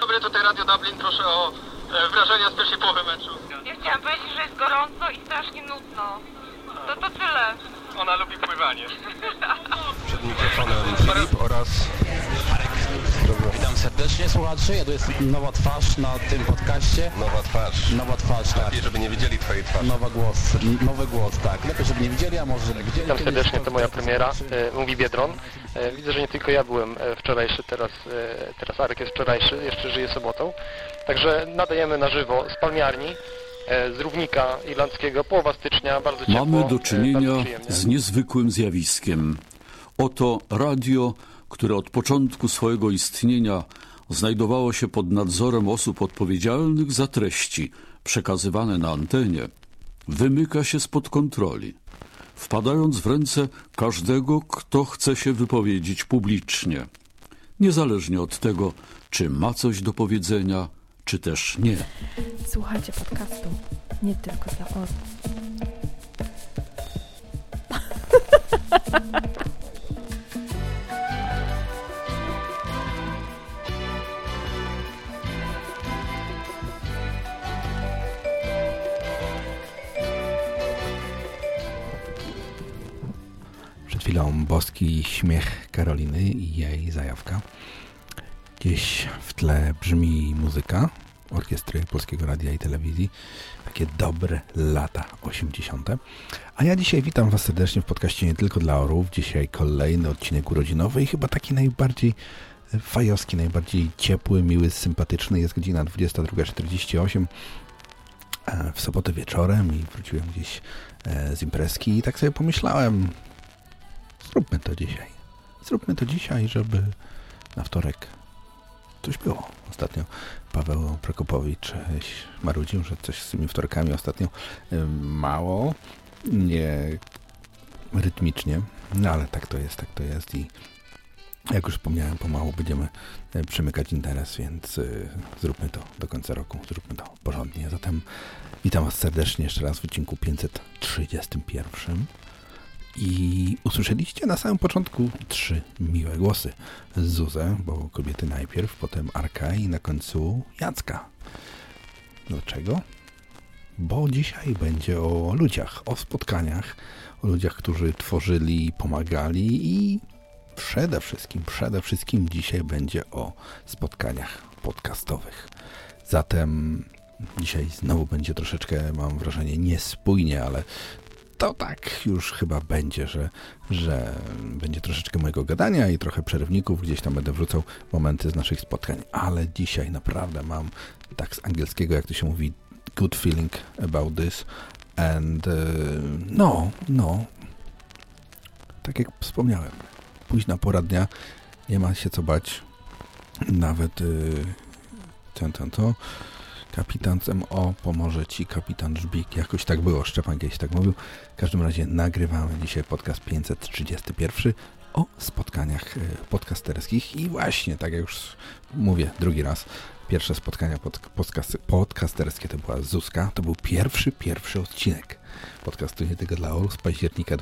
Dobry, tutaj Radio Dublin, proszę o e, wrażenia z pierwszej połowy meczu. Ja chciałam powiedzieć, że jest gorąco i strasznie nudno. To to tyle. Ona lubi pływanie. Przed mikrofonem Filip oraz serdecznie słuchaczy, ja to jest nowa twarz na tym podcaście. nowa twarz. Nowa twarz, tak. Lepiej, żeby nie widzieli twojej twarzy. Nowy głos, nowy głos, tak. Lepiej, żeby nie widzieli, a może żeby widzieli. Witam serdecznie, to moja premiera. E, Mówi Biedron. E, Widzę, że nie tylko ja byłem e, wczorajszy, teraz, teraz Arek jest wczorajszy, jeszcze żyje sobotą. Także nadajemy na żywo z palmiarni, z równika irlandzkiego, połowa stycznia, bardzo ciepło. Mamy do czynienia z niezwykłym zjawiskiem. Oto radio, które od początku swojego istnienia znajdowało się pod nadzorem osób odpowiedzialnych za treści przekazywane na antenie, wymyka się spod kontroli, wpadając w ręce każdego, kto chce się wypowiedzieć publicznie, niezależnie od tego, czy ma coś do powiedzenia, czy też nie. Słuchajcie podcastu nie tylko dla orłów. Chwilą boski śmiech Karoliny i jej zajawka. Gdzieś w tle brzmi muzyka orkiestry Polskiego Radia i Telewizji. Takie dobre lata 80. A ja dzisiaj witam Was serdecznie w podcaście Nie Tylko dla Orów. Dzisiaj kolejny odcinek urodzinowy i chyba taki najbardziej fajowski, najbardziej ciepły, miły, sympatyczny. Jest godzina 22.48 e, w sobotę wieczorem i wróciłem gdzieś e, z imprezki i tak sobie pomyślałem, zróbmy to dzisiaj. Zróbmy to dzisiaj, żeby na wtorek coś było. Ostatnio Paweł Prokopowicz e, marudził, że coś z tymi wtorkami ostatnio e, mało, nie rytmicznie, no ale tak to jest, tak to jest i jak już wspomniałem, pomału będziemy e, przemykać interes, więc zróbmy to do końca roku, zróbmy to porządnie. Zatem witam Was serdecznie jeszcze raz w odcinku 531. I usłyszeliście na samym początku trzy miłe głosy. Zuzę, bo kobiety najpierw, potem Arka i na końcu Jacka. Dlaczego? Bo dzisiaj będzie o ludziach, o spotkaniach, o ludziach, którzy tworzyli, pomagali i przede wszystkim, przede wszystkim dzisiaj będzie o spotkaniach podcastowych. Zatem dzisiaj znowu będzie troszeczkę, mam wrażenie, niespójnie, ale to tak. Już chyba będzie, że, że będzie troszeczkę mojego gadania i trochę przerywników, gdzieś tam będę wrzucał momenty z naszych spotkań, ale dzisiaj naprawdę mam tak z angielskiego, jak to się mówi, good feeling about this. And uh, no, no. Tak jak wspomniałem, późna pora dnia, nie ma się co bać, nawet yy, ten, ten, to kapitan MO pomoże ci, kapitan Żbik, jakoś tak było, Szczepan kiedyś tak mówił. W każdym razie nagrywamy dzisiaj podcast 531 o spotkaniach y, podcasterskich. I właśnie, tak jak już mówię drugi raz, pierwsze spotkania pod, podcast, podcasterskie to była Zuzka, to był pierwszy, pierwszy odcinek podcastu Nie Tylko dla Orów z października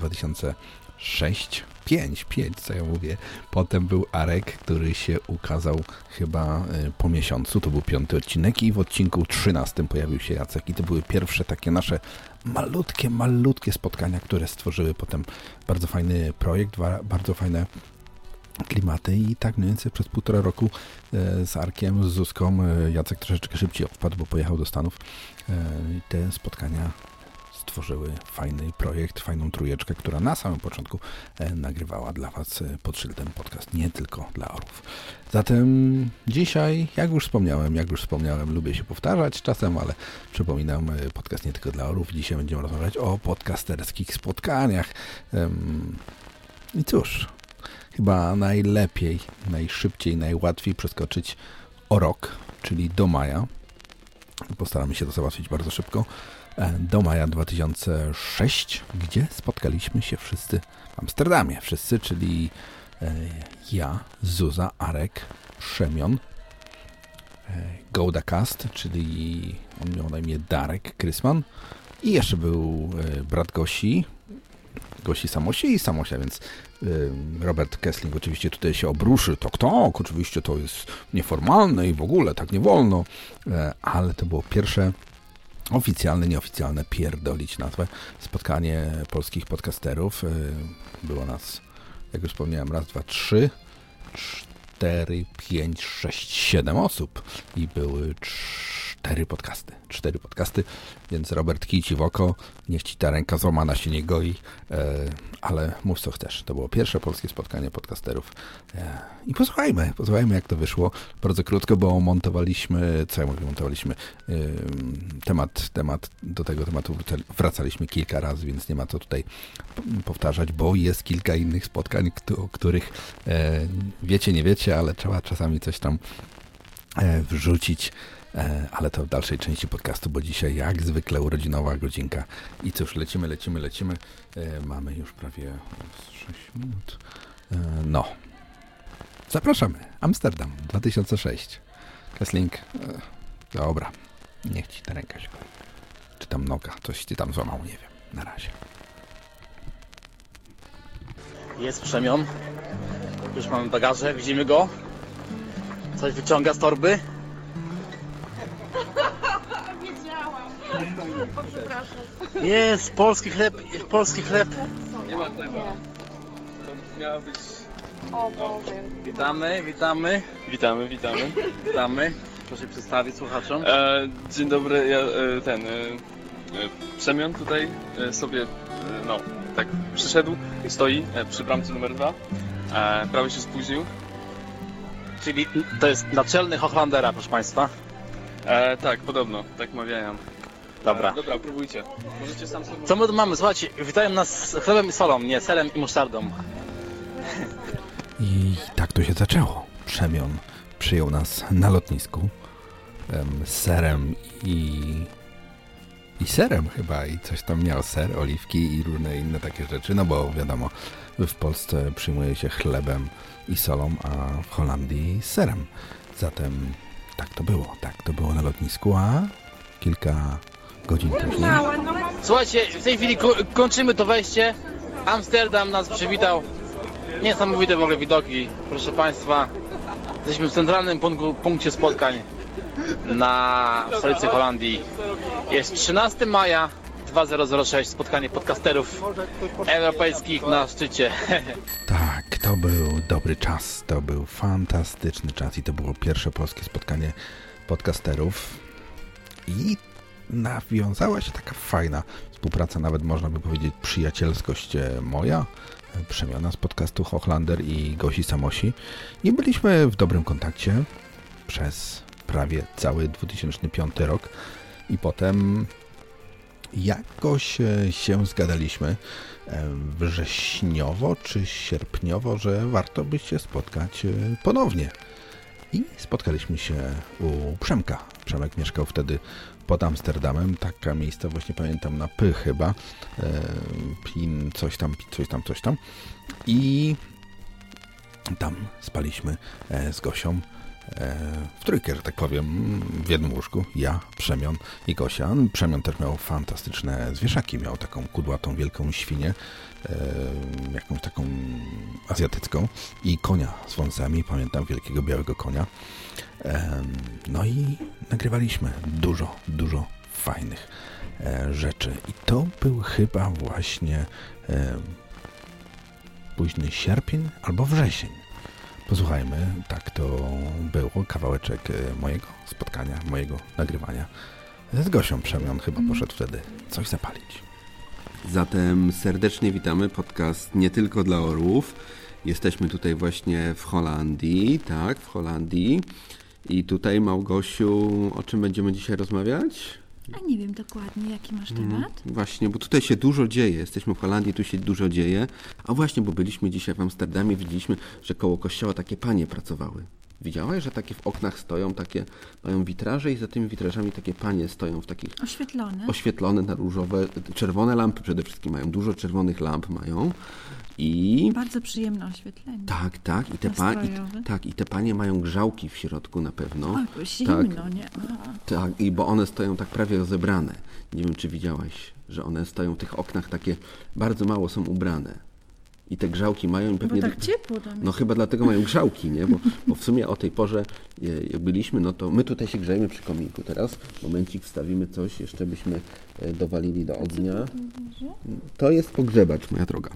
2006 5, 5, co ja mówię. Potem był Arek, który się ukazał chyba y, po miesiącu, to był piąty odcinek i w odcinku 13 pojawił się Jacek i to były pierwsze takie nasze malutkie, malutkie spotkania, które stworzyły potem bardzo fajny projekt, bardzo fajne klimaty i tak mniej więcej przez półtora roku e, z Arkiem, z Zuzką, e, Jacek troszeczkę szybciej odpadł, bo pojechał do Stanów. I Te spotkania stworzyły fajny projekt, fajną trójeczkę, która na samym początku e, nagrywała dla Was e, pod szyldem podcast nie tylko dla orów. Zatem dzisiaj, jak już wspomniałem, jak już wspomniałem, lubię się powtarzać czasem, ale przypominam, e, podcast nie tylko dla orów. Dzisiaj będziemy rozmawiać o podcasterskich spotkaniach. I cóż, chyba najlepiej, najszybciej, najłatwiej przeskoczyć o rok, czyli do maja. Postaramy się to załatwić bardzo szybko. Do maja 2006, gdzie spotkaliśmy się wszyscy w Amsterdamie. Wszyscy, czyli e, ja, Zuza, Arek, Przemion, e, Goldacast, czyli on miał na imię Darek Krysman i jeszcze był e, brat Gosi, Gosi Samosi i Samosia, więc Robert Kessling oczywiście tutaj się obruszy. Tak, tak, oczywiście to jest nieformalne i w ogóle tak nie wolno, ale to było pierwsze oficjalne, nieoficjalne, pierdolić nazwę, spotkanie polskich podcasterów. Y, Było nas, jak już wspomniałem, raz, dwa, trzy, cztery, pięć, sześć, siedem osób i były cztery podcasty. Cztery podcasty, więc Robert kij ci w oko, niech ci ta ręka złamana się nie goi, e, ale mów co chcesz. To było pierwsze polskie spotkanie podcasterów. E, I posłuchajmy, posłuchajmy jak to wyszło. Bardzo krótko, bo montowaliśmy, co ja mówię, montowaliśmy temat, temat, do tego tematu wracali- wracaliśmy kilka razy, więc nie ma co tutaj powtarzać, bo jest kilka innych spotkań, o których e, wiecie, nie wiecie, ale trzeba czasami coś tam wrzucić. E, Ale to w dalszej części podcastu, bo dzisiaj jak zwykle urodzinowa godzinka. I cóż, lecimy, lecimy, lecimy. E, Mamy już prawie 6 minut. E, No. Zapraszamy. Amsterdam 2006. Kessling. Dobra. Niech ci ta ręka się. Czy tam noga. Coś ci tam złamał, nie wiem. Na razie. Jest przemion. Już mamy bagaże, widzimy go. Coś wyciąga z torby. Jest polski chleb, polski chleb. Nie ma chleba. To miała być... Witamy, witamy, Witamy, witamy. witamy. Proszę przedstawić słuchaczom. E, dzień dobry, ja e, ten... E, e, Przemian tutaj e, sobie, e, no, tak przyszedł, stoi e, przy bramce numer dwa. E, prawie się spóźnił. Czyli to jest naczelny Hochlandera, proszę Państwa. E, tak, podobno, tak mawiają. Dobra. E, dobra, próbujcie. Możecie sam sobie... Co my tu mamy? Słuchajcie, witają nas z chlebem i solą, nie serem i musztardą. I tak to się zaczęło. Przemion przyjął nas na lotnisku em, z serem i, i serem chyba i coś tam miał, ser, oliwki i różne inne takie rzeczy, no bo wiadomo, w Polsce przyjmuje się chlebem i solą, a w Holandii serem. Zatem tak to było, tak to było na lotnisku, a kilka godzin później Słuchajcie, w tej chwili ko- kończymy to wejście. Amsterdam nas przywitał. Niesamowite w ogóle widoki, proszę Państwa. Jesteśmy w centralnym punktu, punkcie spotkań na stolicy Holandii. Jest 13 maja 2006, spotkanie podcasterów europejskich na szczycie. Tak, to był dobry czas, to był fantastyczny czas i to było pierwsze polskie spotkanie podcasterów. I nawiązała się taka fajna współpraca, nawet można by powiedzieć przyjacielskość e, moja, e, przemiana z podcastu Hochlander i Gosi Samosi. I byliśmy w dobrym kontakcie przez prawie cały 2005 rok. I potem jakoś e, się zgadaliśmy wrześniowo czy sierpniowo, że warto by się spotkać e, ponownie. I spotkaliśmy się u Przemka. Przemek mieszkał wtedy pod Amsterdamem, taka miejscowość, nie pamiętam, na Py chyba, e, Pin, coś tam, coś tam, coś tam. I tam spaliśmy e, z Gosią e, w trójkę, że tak powiem, w jednym łóżku. Ja, Przemion i Gosia. Przemion też miał fantastyczne zwierzaki. Miał taką kudłatą, wielką świnię, e, jakąś taką azjatycką i konia z wąsami. Pamiętam wielkiego białego konia. E, no i nagrywaliśmy dużo, dużo fajnych e, rzeczy. I to był chyba właśnie e, późny sierpień albo wrzesień. Posłuchajmy, tak to było, kawałeczek e, mojego spotkania, mojego nagrywania. Z Gosią Przemian chyba poszedł wtedy coś zapalić. Zatem serdecznie witamy podcast nie tylko dla orłów. Jesteśmy tutaj właśnie w Holandii, tak, w Holandii. I tutaj Małgosiu, o czym będziemy dzisiaj rozmawiać? A nie wiem dokładnie, jaki masz Mm, temat. Właśnie, bo tutaj się dużo dzieje. Jesteśmy w Holandii, tu się dużo dzieje. A właśnie, bo byliśmy dzisiaj w Amsterdamie, widzieliśmy, że koło kościoła takie panie pracowały. Widziałaś, że takie w oknach stoją, takie mają witraże i za tymi witrażami takie panie stoją w takich Oświetlone. oświetlone na różowe, czerwone lampy przede wszystkim mają, dużo czerwonych lamp mają i Bardzo przyjemne oświetlenie. tak, tak, i te, pa, i, tak, i te panie mają grzałki w środku na pewno. O, jakoś zimno, nie? A. Tak, i bo one stoją tak prawie rozebrane. Nie wiem, czy widziałaś, że one stoją w tych oknach takie, bardzo mało są ubrane. I te grzałki mają i pewnie... Bo tak ciepło tam No chyba dlatego mają grzałki, nie? Bo, bo w sumie o tej porze, je- jak byliśmy, no to my tutaj się grzejemy przy kominku teraz. Momencik, wstawimy coś, jeszcze byśmy e, dowalili do ognia. To jest pogrzebacz, moja droga.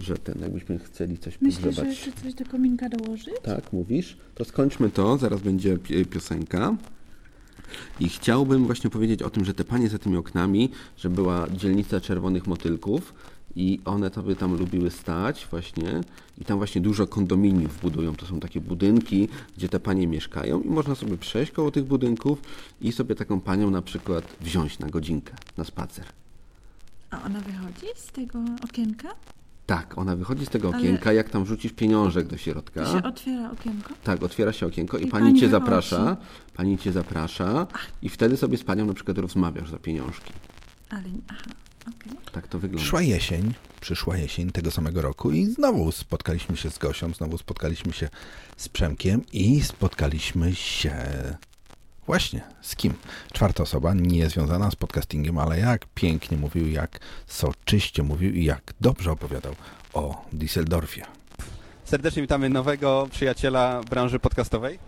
Że ten, jakbyśmy chcieli coś Myślę, że pogrzebać. jeszcze coś do kominka dołożyć? Tak, mówisz? To skończmy to, zaraz będzie pi- piosenka. I chciałbym właśnie powiedzieć o tym, że te panie za tymi oknami, że była dzielnica czerwonych motylków i one sobie tam lubiły stać właśnie i tam właśnie dużo kondominiów budują. To są takie budynki, gdzie te panie mieszkają i można sobie przejść koło tych budynków i sobie taką panią na przykład wziąć na godzinkę, na spacer. A ona wychodzi z tego okienka? Tak, ona wychodzi z tego Ale- okienka, jak tam rzucisz pieniążek do środka. się otwiera okienko? Tak, otwiera się okienko i, I pani, pani cię wychodzi. zaprasza, pani cię zaprasza i wtedy sobie z panią na przykład rozmawiasz za pieniążki. Ale, aha, okej. Tak to wygląda. Przyszła jesień, przyszła jesień tego samego roku i znowu spotkaliśmy się z Gosią, znowu spotkaliśmy się z Przemkiem i spotkaliśmy się właśnie z kim? Czwarta osoba, nie związana z podcastingiem, ale jak pięknie mówił, jak soczyście mówił i jak dobrze opowiadał o Düsseldorfie. Serdecznie witamy nowego przyjaciela branży podcastowej.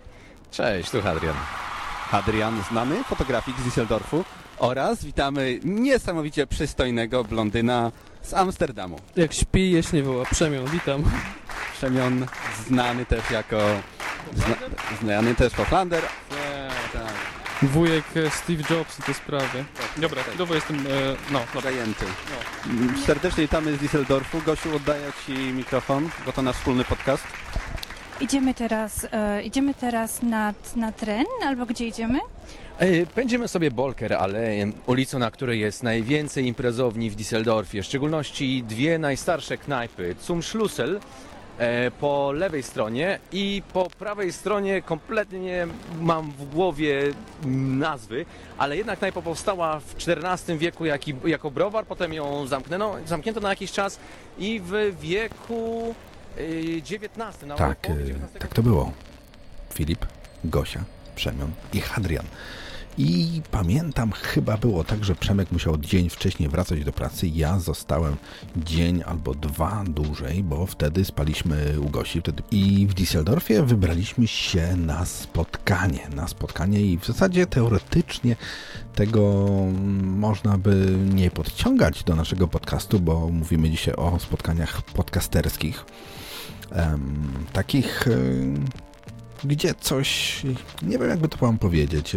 Cześć, tu Hadrian. Adrian, znany fotografik z Düsseldorfu oraz witamy niesamowicie przystojnego blondyna z Amsterdamu. Jak śpi, jeśli woła. Przemian, witam. Przemion znany też jako zna, znany też Hoflander. Nie, tak. Wujek e, Steve Jobs i te sprawy. Dobra, chwilowo jestem, e, no, dobra. Zajęty. Serdecznie witamy z Düsseldorfu. Gosiu, oddaję Ci mikrofon, bo to nasz wspólny podcast. Idziemy teraz, e, idziemy teraz nad, nad Ren, albo gdzie idziemy? E, Będziemy sobie Bolker, ale em, ulicą, na której jest najwięcej imprezowni w Düsseldorfie, w szczególności dwie najstarsze knajpy, Zum Schlussel e, po lewej stronie i po prawej stronie kompletnie mam w głowie nazwy, ale jedna knajpa powstała w XIV wieku jako browar, potem ją zamknęto, zamknięto na jakiś czas i w wieku e, XIX, na Tak, e, tak to było. Filip, Gosia, Przemion i Hadrian. I pamiętam, chyba było tak, że Przemek musiał dzień wcześniej wracać do pracy. Ja zostałem dzień albo dwa dłużej, bo wtedy spaliśmy u Gosi. Wtedy... I w Düsseldorfie wybraliśmy się na spotkanie. Na spotkanie i w zasadzie teoretycznie tego można by nie podciągać do naszego podcastu, bo mówimy dzisiaj o spotkaniach podcasterskich. Em, takich... em, gdzie coś, nie wiem jakby to wam powiedzieć,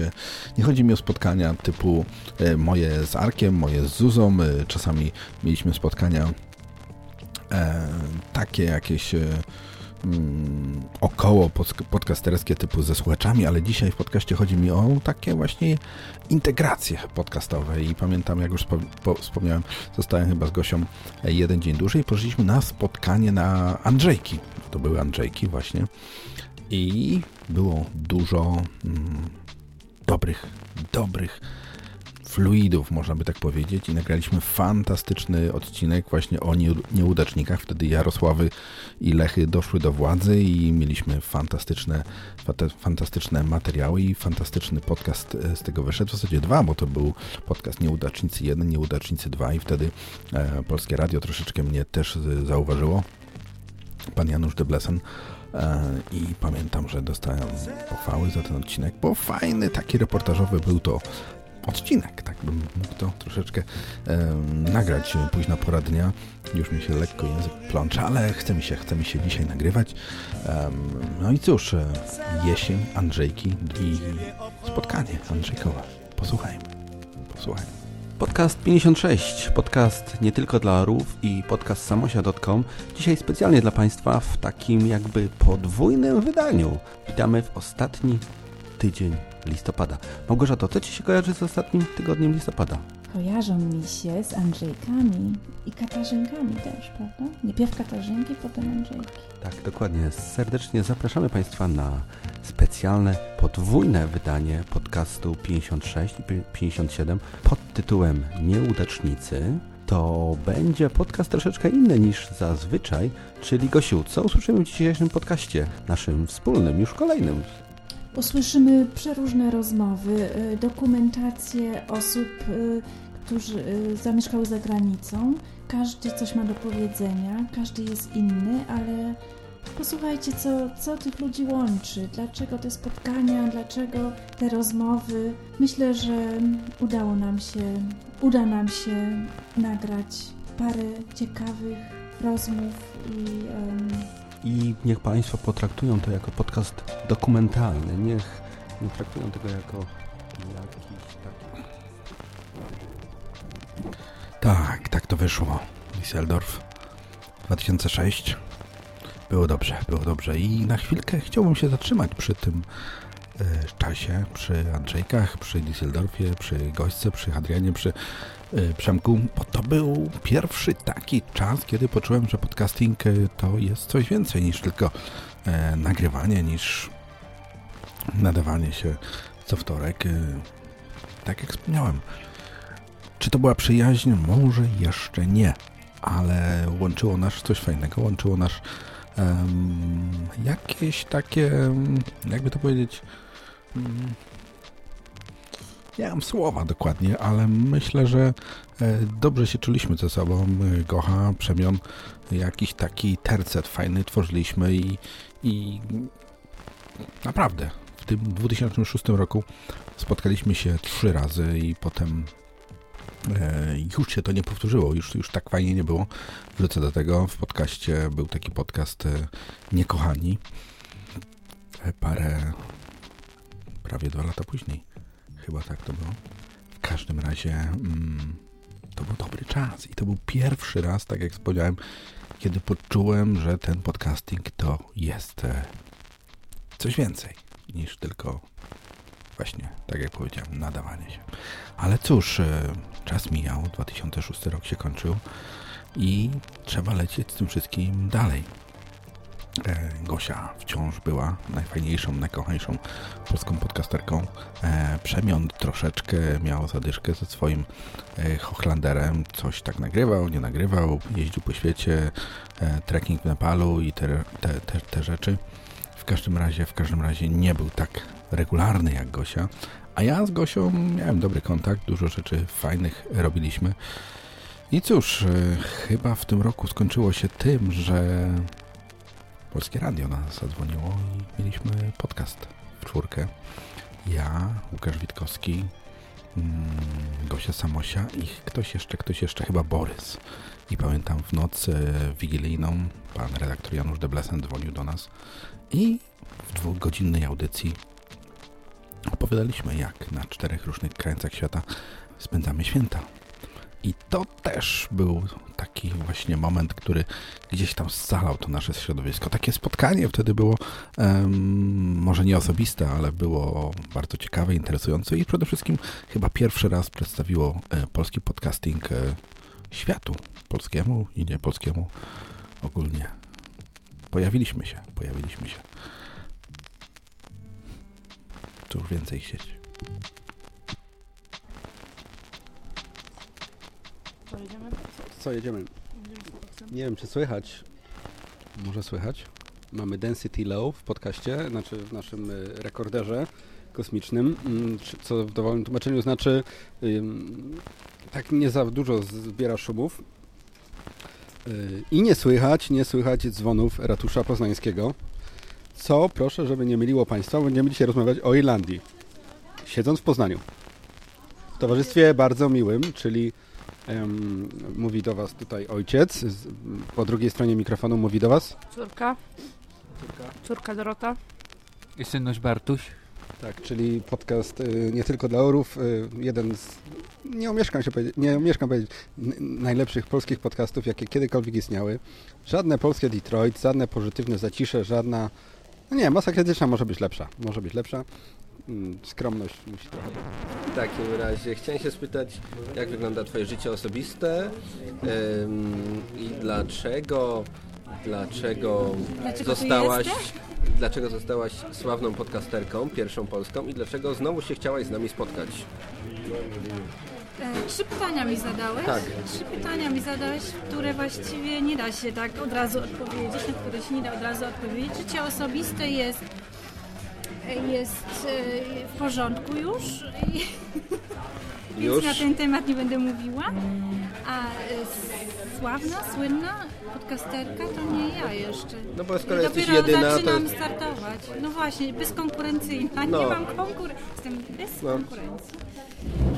nie chodzi mi o spotkania typu e, moje z Arkiem, moje z Zuzą, czasami mieliśmy spotkania e, takie jakieś e, mm, około podcasterskie typu ze słuchaczami, ale dzisiaj w podcaście chodzi mi o takie właśnie integracje podcastowe. I pamiętam jak już spo, po, wspomniałem, zostałem chyba z Gosią jeden dzień dłużej, poszliśmy na spotkanie na Andrzejki, to były Andrzejki właśnie i było dużo mm, dobrych, dobrych fluidów, można by tak powiedzieć i nagraliśmy fantastyczny odcinek właśnie o nie- nieudacznikach. Wtedy Jarosławy i Lechy doszły do władzy i mieliśmy fantastyczne, fantastyczne materiały i fantastyczny podcast e, z tego wyszedł. W zasadzie dwa, bo to był podcast Nieudacznicy 1, Nieudacznicy 2 i wtedy e, Polskie Radio troszeczkę mnie też e, zauważyło. Pan Janusz Deblesen E, I pamiętam, że dostałem pochwały za ten odcinek, bo fajny, taki reportażowy był to odcinek, tak bym mógł to troszeczkę e, nagrać, późna pora dnia, już mi się lekko język plącze, ale chce mi się, chce mi się dzisiaj nagrywać. No i cóż, e, jesień, Andrzejki i spotkanie Andrzejkowe. Posłuchajmy, posłuchajmy. Podcast 56, podcast nie tylko dla orłów i podcast samosia.com. Dzisiaj specjalnie dla Państwa w takim jakby podwójnym wydaniu. Witamy w ostatni tydzień listopada. Małgorzato, co Ci się kojarzy z ostatnim tygodniem listopada? Kojarzą mi się z Andrzejkami i Katarzynkami też, prawda? Najpierw Katarzynki, potem Andrzejki. Tak, dokładnie. Serdecznie zapraszamy Państwa na specjalne, podwójne wydanie podcastu 56 i 57 pod tytułem Nieudacznicy. To będzie podcast troszeczkę inny niż zazwyczaj, czyli Gosiu, co usłyszymy w dzisiejszym podcaście, naszym wspólnym, już kolejnym? Usłyszymy przeróżne rozmowy, y, dokumentacje osób, y, którzy y, zamieszkały za granicą. Każdy coś ma do powiedzenia, każdy jest inny, ale posłuchajcie, co, co tych ludzi łączy, dlaczego te spotkania, dlaczego te rozmowy. Myślę, że udało nam się, uda nam się nagrać parę ciekawych rozmów i I niech Państwo potraktują to jako podcast dokumentalny. Niech nie traktują tego jako jakiś taki... Tak, tak to wyszło. Düsseldorf 2006. Było dobrze, było dobrze. I na chwilkę chciałbym się zatrzymać przy tym czasie, przy Andrzejkach, przy Düsseldorfie, przy Gośce, przy Adrianie, przy e, Przemku, bo to był pierwszy taki czas, kiedy poczułem, że podcasting e, to jest coś więcej niż tylko e, nagrywanie, niż nadawanie się co wtorek. E, tak jak wspomniałem, czy to była przyjaźń? Może jeszcze nie, ale łączyło nas coś fajnego, łączyło nas em, jakieś takie, jakby to powiedzieć, nie mam słowa dokładnie, ale myślę, że e, dobrze się czuliśmy ze sobą. E, Gocha, Przemion, jakiś taki tercet fajny tworzyliśmy i, i naprawdę w tym 2006 roku spotkaliśmy się trzy razy i potem E, już się to nie powtórzyło, już, już tak fajnie nie było. Wrócę do tego. W podcaście był taki podcast Niekochani. Parę, prawie dwa lata później. Chyba tak to było. W każdym razie mm, to był dobry czas i to był pierwszy raz, tak jak wspomniałem, kiedy poczułem, że ten podcasting to jest e, coś więcej niż tylko właśnie, tak jak powiedziałem, nadawanie się. Ale cóż, e, czas mijał, 2006 rok się kończył i trzeba lecieć z tym wszystkim dalej. E, Gosia wciąż była najfajniejszą, najkochańszą polską podcasterką. E, Przemion troszeczkę miał zadyszkę ze swoim e, Hochlanderem. Coś tak nagrywał, nie nagrywał, jeździł po świecie, trekking w Nepalu i te, te, te, te rzeczy. W każdym razie, w każdym razie nie był tak regularny jak Gosia, a ja z Gosią miałem dobry kontakt, dużo rzeczy fajnych robiliśmy. I cóż, chyba w tym roku skończyło się tym, że Polskie Radio nas zadzwoniło i mieliśmy podcast w czwórkę. Ja, Łukasz Witkowski, mm, Gosia Samosia i ktoś jeszcze, ktoś jeszcze, chyba Borys. I pamiętam w nocy wigilijną pan redaktor Janusz Deblesen dzwonił do nas i w dwugodzinnej audycji opowiadaliśmy, jak na czterech różnych krańcach świata spędzamy święta. I to też był taki właśnie moment, który gdzieś tam scalał to nasze środowisko. Takie spotkanie wtedy było em, może nie osobiste, ale było bardzo ciekawe, interesujące i przede wszystkim chyba pierwszy raz przedstawiło e, polski podcasting e, światu polskiemu i nie polskiemu ogólnie. Pojawiliśmy się, pojawiliśmy się. Cóż więcej chcieć. Co, jedziemy? Nie wiem, czy słychać. Może słychać. Mamy Density Low w podcaście, znaczy w naszym y, rekorderze kosmicznym, mm, co w dowolnym tłumaczeniu znaczy tak nie za dużo zbiera szumów. Y, I nie słychać, nie słychać dzwonów ratusza poznańskiego. Co, proszę, żeby nie myliło Państwa, będziemy dzisiaj rozmawiać o Irlandii. Siedząc w Poznaniu. W towarzystwie bardzo miłym, czyli em, mówi do Was tutaj ojciec. Z, po drugiej stronie mikrofonu mówi do Was. Córka. Córka Dorota. I synuś Bartuś. Tak, czyli podcast y, nie tylko dla orów, y, jeden z, nie omieszkam się powiedzieć, nie omieszkam powiedzieć, najlepszych polskich podcastów, jakie kiedykolwiek istniały. Żadne polskie Detroit, żadne pozytywne zacisze, żadna, no nie, masa krytyczna może być lepsza, może być lepsza. Mm, skromność musi trochę. W takim razie chciałem się spytać, jak wygląda Twoje życie osobiste ym, i dlaczego, dlaczego, Dlaczego tu zostałaś, jesteś? dlaczego zostałaś sławną podcasterką, pierwszą polską i dlaczego znowu się chciałaś z nami spotkać? E, Trzy pytania mi zadałeś. Tak. Trzy pytania mi zadałeś, które właściwie nie da się tak od razu odpowiedzieć, na które się nie da od razu odpowiedzieć. Życie osobiste jest, jest e, w porządku już. Już? Więc na ten temat nie będę mówiła. A e, sławna, słynna podcasterka to nie ja jeszcze. No bo skoro ja jesteś dopiero jedyna, to- zaczynam startować. No właśnie, bezkonkurencyjna. No. Nie mam konkurencji. Jestem bez No. konkurencji.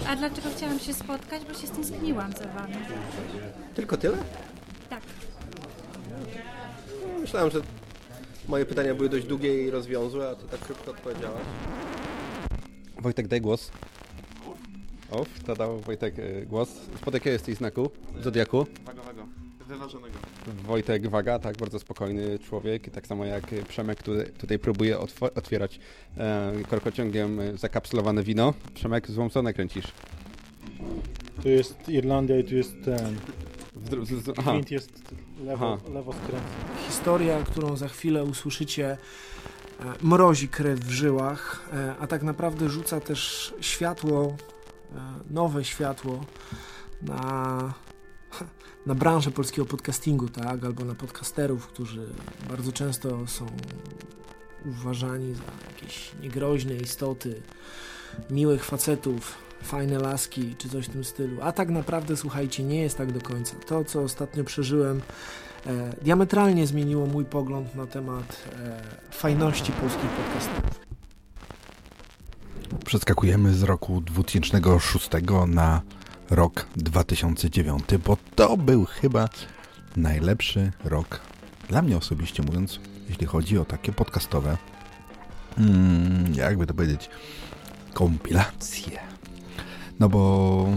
A dlaczego chciałam się spotkać? Bo się stęskniłam za wami. Tylko tyle? Tak. Myślałem, że moje pytania były dość długie i rozwiązłe, a Ty tak szybko odpowiedziałaś. Wojtek, daj głos. O, to dał Wojtek e, głos. Spod jakiego jesteś znaku? Zodiaku? Wagowego. Wyważonego. Wojtek Waga, tak, bardzo spokojny człowiek, tak samo jak Przemek, który tutaj próbuje otw- otwierać e, korkociągiem e, zakapsulowane wino. Przemek, złą stronę kręcisz. Tu jest Irlandia i tu jest ten. W dru- z- z- aha. Jest lewo, Aha. lewo skręcony. Historia, którą za chwilę usłyszycie, e, mrozi krew w żyłach, e, a tak naprawdę rzuca też światło, e, nowe światło na, na branżę polskiego podcastingu, tak? Albo na podcasterów, którzy bardzo często są uważani za jakieś niegroźne istoty, miłych facetów, fajne laski, czy coś w tym stylu. A tak naprawdę, słuchajcie, nie jest tak do końca. To, co ostatnio przeżyłem, e, diametralnie zmieniło mój pogląd na temat e, fajności polskich podcasterów. Przeskakujemy z roku 2006 na rok 2009, bo to był chyba najlepszy rok dla mnie osobiście mówiąc, jeśli chodzi o takie podcastowe, mm, jakby to powiedzieć, kompilacje. No bo,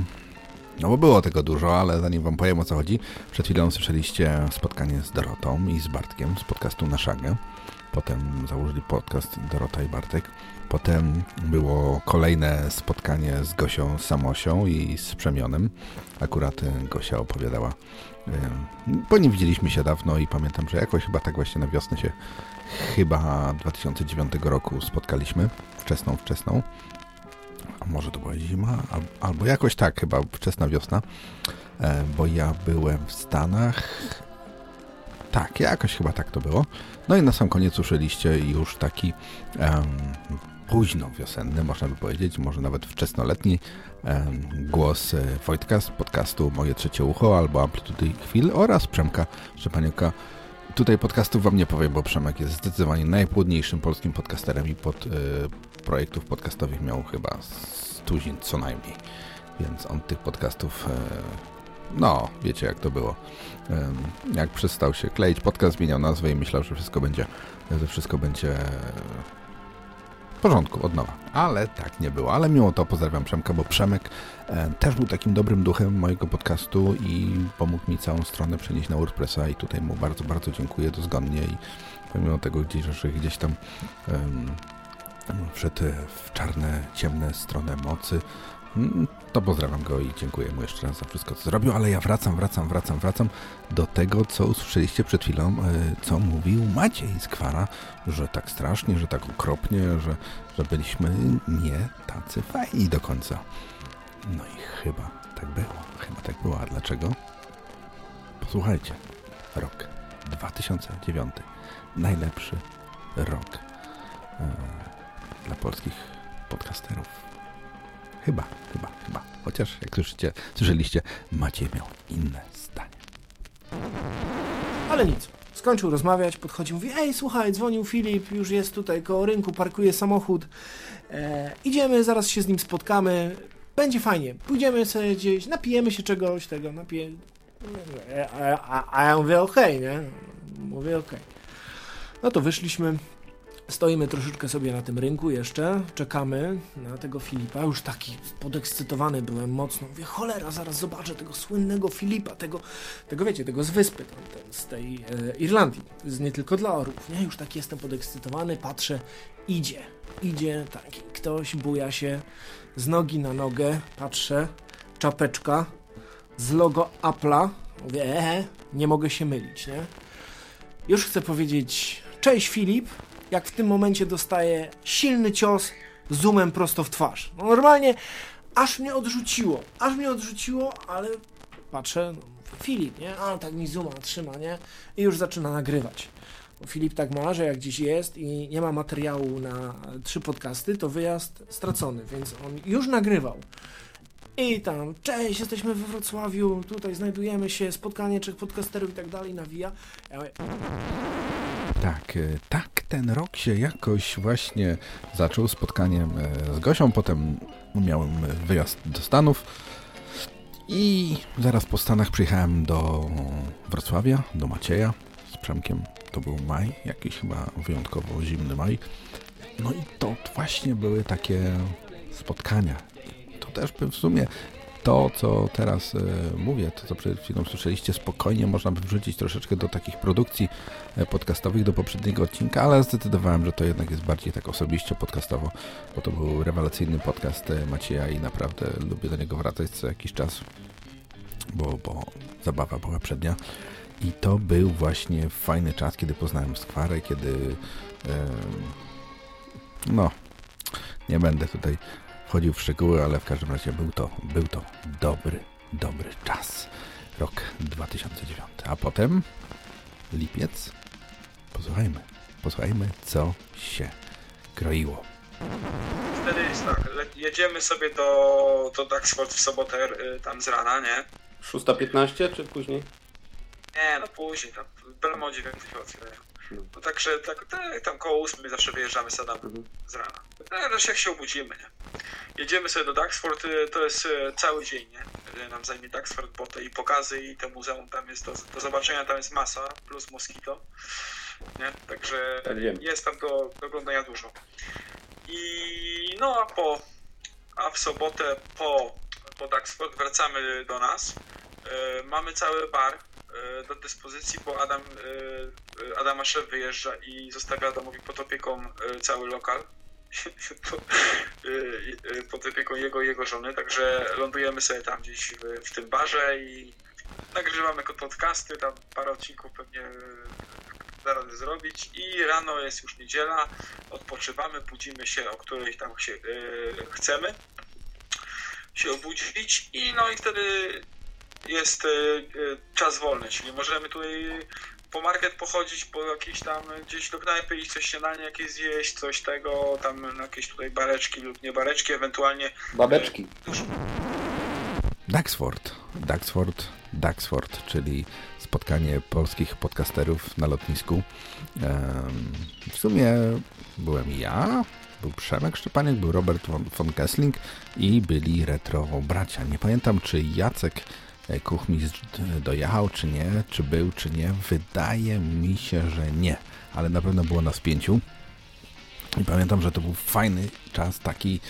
no bo było tego dużo, ale zanim wam powiem o co chodzi, przed chwilą słyszeliście spotkanie z Dorotą i z Bartkiem z podcastu Na Szagę. Potem założyli podcast Dorota i Bartek. Potem było kolejne spotkanie z Gosią Samosią i z Przemionem. Akurat Gosia opowiadała, bo nie widzieliśmy się dawno i pamiętam, że jakoś chyba tak właśnie na wiosnę się chyba 2009 roku spotkaliśmy. Wczesną, wczesną. A może to była zima? Al- Albo jakoś tak, chyba wczesna wiosna. E, Bo ja byłem w Stanach tak, jakoś chyba tak to było. No i na sam koniec słyszeliście już taki em, późno wiosenny, można by powiedzieć, może nawet wczesnoletni em, głos e, Wojtka z podcastu Moje Trzecie Ucho albo Amplitudy Chwil oraz Przemka Szczepaniuka. Tutaj podcastów wam nie powiem, bo Przemek jest zdecydowanie najpłodniejszym polskim podcasterem i pod e, projektów podcastowych miał chyba tuzin co najmniej. Więc on tych podcastów e, no, wiecie jak to było. Em, Jak przestał się kleić, podcast zmieniał nazwę i myślał, że wszystko będzie, że wszystko będzie w porządku, od nowa. Ale tak nie było. Ale mimo to pozdrawiam Przemka, bo Przemek e, też był takim dobrym duchem mojego podcastu i pomógł mi całą stronę przenieść na WordPressa i tutaj mu bardzo, bardzo dziękuję dozgodnie i pomimo tego gdzieś, że gdzieś tam em, wszedł w czarne, ciemne stronę mocy, Mm, To pozdrawiam go i dziękuję mu jeszcze raz za wszystko, co zrobił, ale ja wracam, wracam, wracam, wracam do tego, co usłyszeliście przed chwilą, e, co mówił Maciej z Kwara, że tak strasznie, że tak okropnie, że, że byliśmy nie tacy fajni do końca. No i chyba tak było, chyba tak było. A dlaczego? Posłuchajcie, rok 2009, najlepszy rok e, dla polskich podcasterów. Chyba, chyba, chyba. Chociaż jak słyszycie, słyszeliście, Maciej miał inne zdanie. Ale nic. Skończył rozmawiać, podchodził, mówi, ej, słuchaj, dzwonił Filip, już jest tutaj koło rynku, parkuje samochód. E, idziemy, zaraz się z nim spotkamy. Będzie fajnie. Pójdziemy sobie gdzieś, napijemy się czegoś, tego, napije... A, a, a ja mówię, okej, nie? Mówię, okej. No to wyszliśmy, Stoimy troszeczkę sobie na tym rynku jeszcze, czekamy na tego Filipa. Już taki podekscytowany byłem mocno. Mówię, cholera, zaraz zobaczę tego słynnego Filipa, tego, tego wiecie, tego z wyspy, tam, ten, z tej e, Irlandii. Z nie tylko dla orłów, nie? Już tak jestem podekscytowany, patrzę, idzie, idzie taki ktoś, buja się z nogi na nogę, patrzę, czapeczka z logo Apple'a. Mówię, ehe, nie mogę się mylić, nie? Już chcę powiedzieć, cześć Filip, jak w tym momencie dostaję silny cios zoomem prosto w twarz. No normalnie aż mnie odrzuciło, aż mnie odrzuciło, ale patrzę, no, Filip, nie? A tak mi zooma trzyma, nie? I już zaczyna nagrywać. Bo Filip tak ma, że jak gdzieś jest i nie ma materiału na trzy podcasty, to wyjazd stracony, więc on już nagrywał. I tam, cześć, jesteśmy we Wrocławiu, tutaj znajdujemy się, spotkanie trzech podcasterów i tak dalej, nawija. Ja mówię, Tak, e, tak ten rok się jakoś właśnie zaczął spotkaniem e, z Gosią, potem miałem wyjazd do Stanów i zaraz po Stanach przyjechałem do Wrocławia, do Macieja z Przemkiem. To był maj, jakiś chyba wyjątkowo zimny maj. No i to właśnie były takie spotkania. Też by w sumie to, co teraz e, mówię, to co przed chwilą słyszeliście, spokojnie można by wrzucić troszeczkę do takich produkcji e, podcastowych do poprzedniego odcinka, ale zdecydowałem, że to jednak jest bardziej tak osobiście podcastowo, bo to był rewelacyjny podcast e, Macieja i naprawdę lubię do niego wracać co jakiś czas, bo, bo zabawa była przednia. I to był właśnie fajny czas, kiedy poznałem Skwarę, kiedy no, nie będę tutaj wchodził w szczegóły, ale w każdym razie był to, był to dobry, dobry czas. Rok 2009. A potem lipiec. Posłuchajmy, posłuchajmy, co się kroiło. Wtedy jest tak, jedziemy sobie do, do Duxford w sobotę y, tam z rana, nie? 6.15 czy później? Nie, no później, tam w Belmo 9 chyba otwierają. No także tak, tak, tam koło 8 zawsze wyjeżdżamy z Adam z rana. No, też jak się obudzimy, nie? Jedziemy sobie do Duxford, y, to jest y, cały dzień, nie? Y, Nam zajmie Duxford, bo te i pokazy i te muzeum tam jest do, do zobaczenia, tam jest masa, plus Mosquito, nie? Także Tak jest tam do, do oglądania dużo. I no a po, a w sobotę po, po Duxford wracamy do nas. E, mamy cały bar e, do dyspozycji, bo Adam, e, Adama szef wyjeżdża i zostawia Adamowi pod opieką cały lokal. Pod opieką jego i jego żony, także lądujemy sobie tam gdzieś w, w tym barze i nagrywamy podcasty, tam parę odcinków pewnie da radę zrobić i rano jest już niedziela, odpoczywamy, budzimy się o której tam się, e, chcemy się obudzić i no i wtedy jest e, e, czas wolny, czyli możemy tutaj po market pochodzić, po jakieś tam gdzieś do knajpy iść coś śniadanie jakieś zjeść, coś tego, tam jakieś tutaj bareczki lub nie bareczki, ewentualnie Babeczki. Duxford, Duxford, Duxford, czyli spotkanie polskich podcasterów na lotnisku. W sumie byłem ja, był Przemek Szczepaniak, był Robert von, von Kessling i byli retro bracia. Nie pamiętam, czy Jacek e, Kuchmistrz dojechał, czy nie, czy był, czy nie. Wydaje mi się, że nie, ale na pewno było nas pięciu. I pamiętam, że to był fajny czas, taki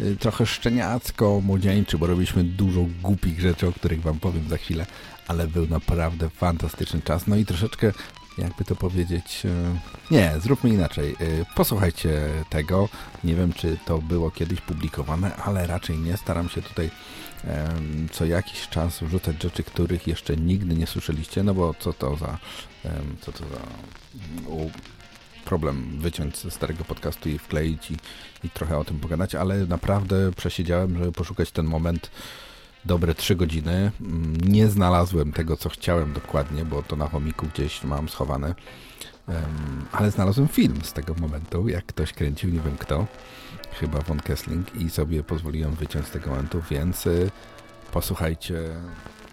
y, trochę szczeniacko młodzieńczy, bo robiliśmy dużo głupich rzeczy, o których wam powiem za chwilę, ale był naprawdę fantastyczny czas. No i troszeczkę, jakby to powiedzieć, y, nie, zróbmy inaczej. Y, Posłuchajcie tego. Nie wiem, czy to było kiedyś publikowane, ale raczej nie. Staram się tutaj co jakiś czas wrzucać rzeczy, których jeszcze nigdy nie słyszeliście, no bo co to za, co to za problem wyciąć ze starego podcastu i wkleić i, i trochę o tym pogadać, ale naprawdę przesiedziałem, żeby poszukać ten moment dobre 3 godziny. Mm, Nie znalazłem tego, co chciałem dokładnie, bo to na chomiku gdzieś mam schowane. Ale znalazłem film z tego momentu, jak ktoś kręcił, nie wiem kto, chyba Von Kessling i sobie pozwoliłem wyciąć z tego momentu, więc y, posłuchajcie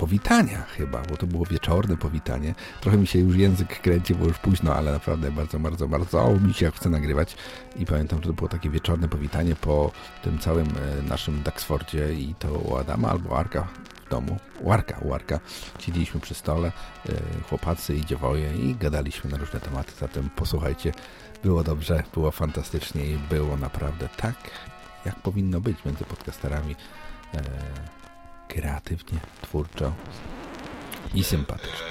powitania chyba, bo to było wieczorne powitanie. Trochę mi się już język kręci, bo już późno, ale naprawdę bardzo, bardzo, bardzo mi się chce nagrywać i pamiętam, że to było takie wieczorne powitanie po tym całym e, naszym Duxfordzie i to u Adama albo Arka domu. Łarka, Łarka. Siedzieliśmy przy stole, e, chłopacy i dziewoje i gadaliśmy na różne tematy, zatem posłuchajcie, było dobrze, było fantastycznie i było naprawdę tak, jak powinno być między podcasterami. E, kreatywnie, twórczo i sympatycznie.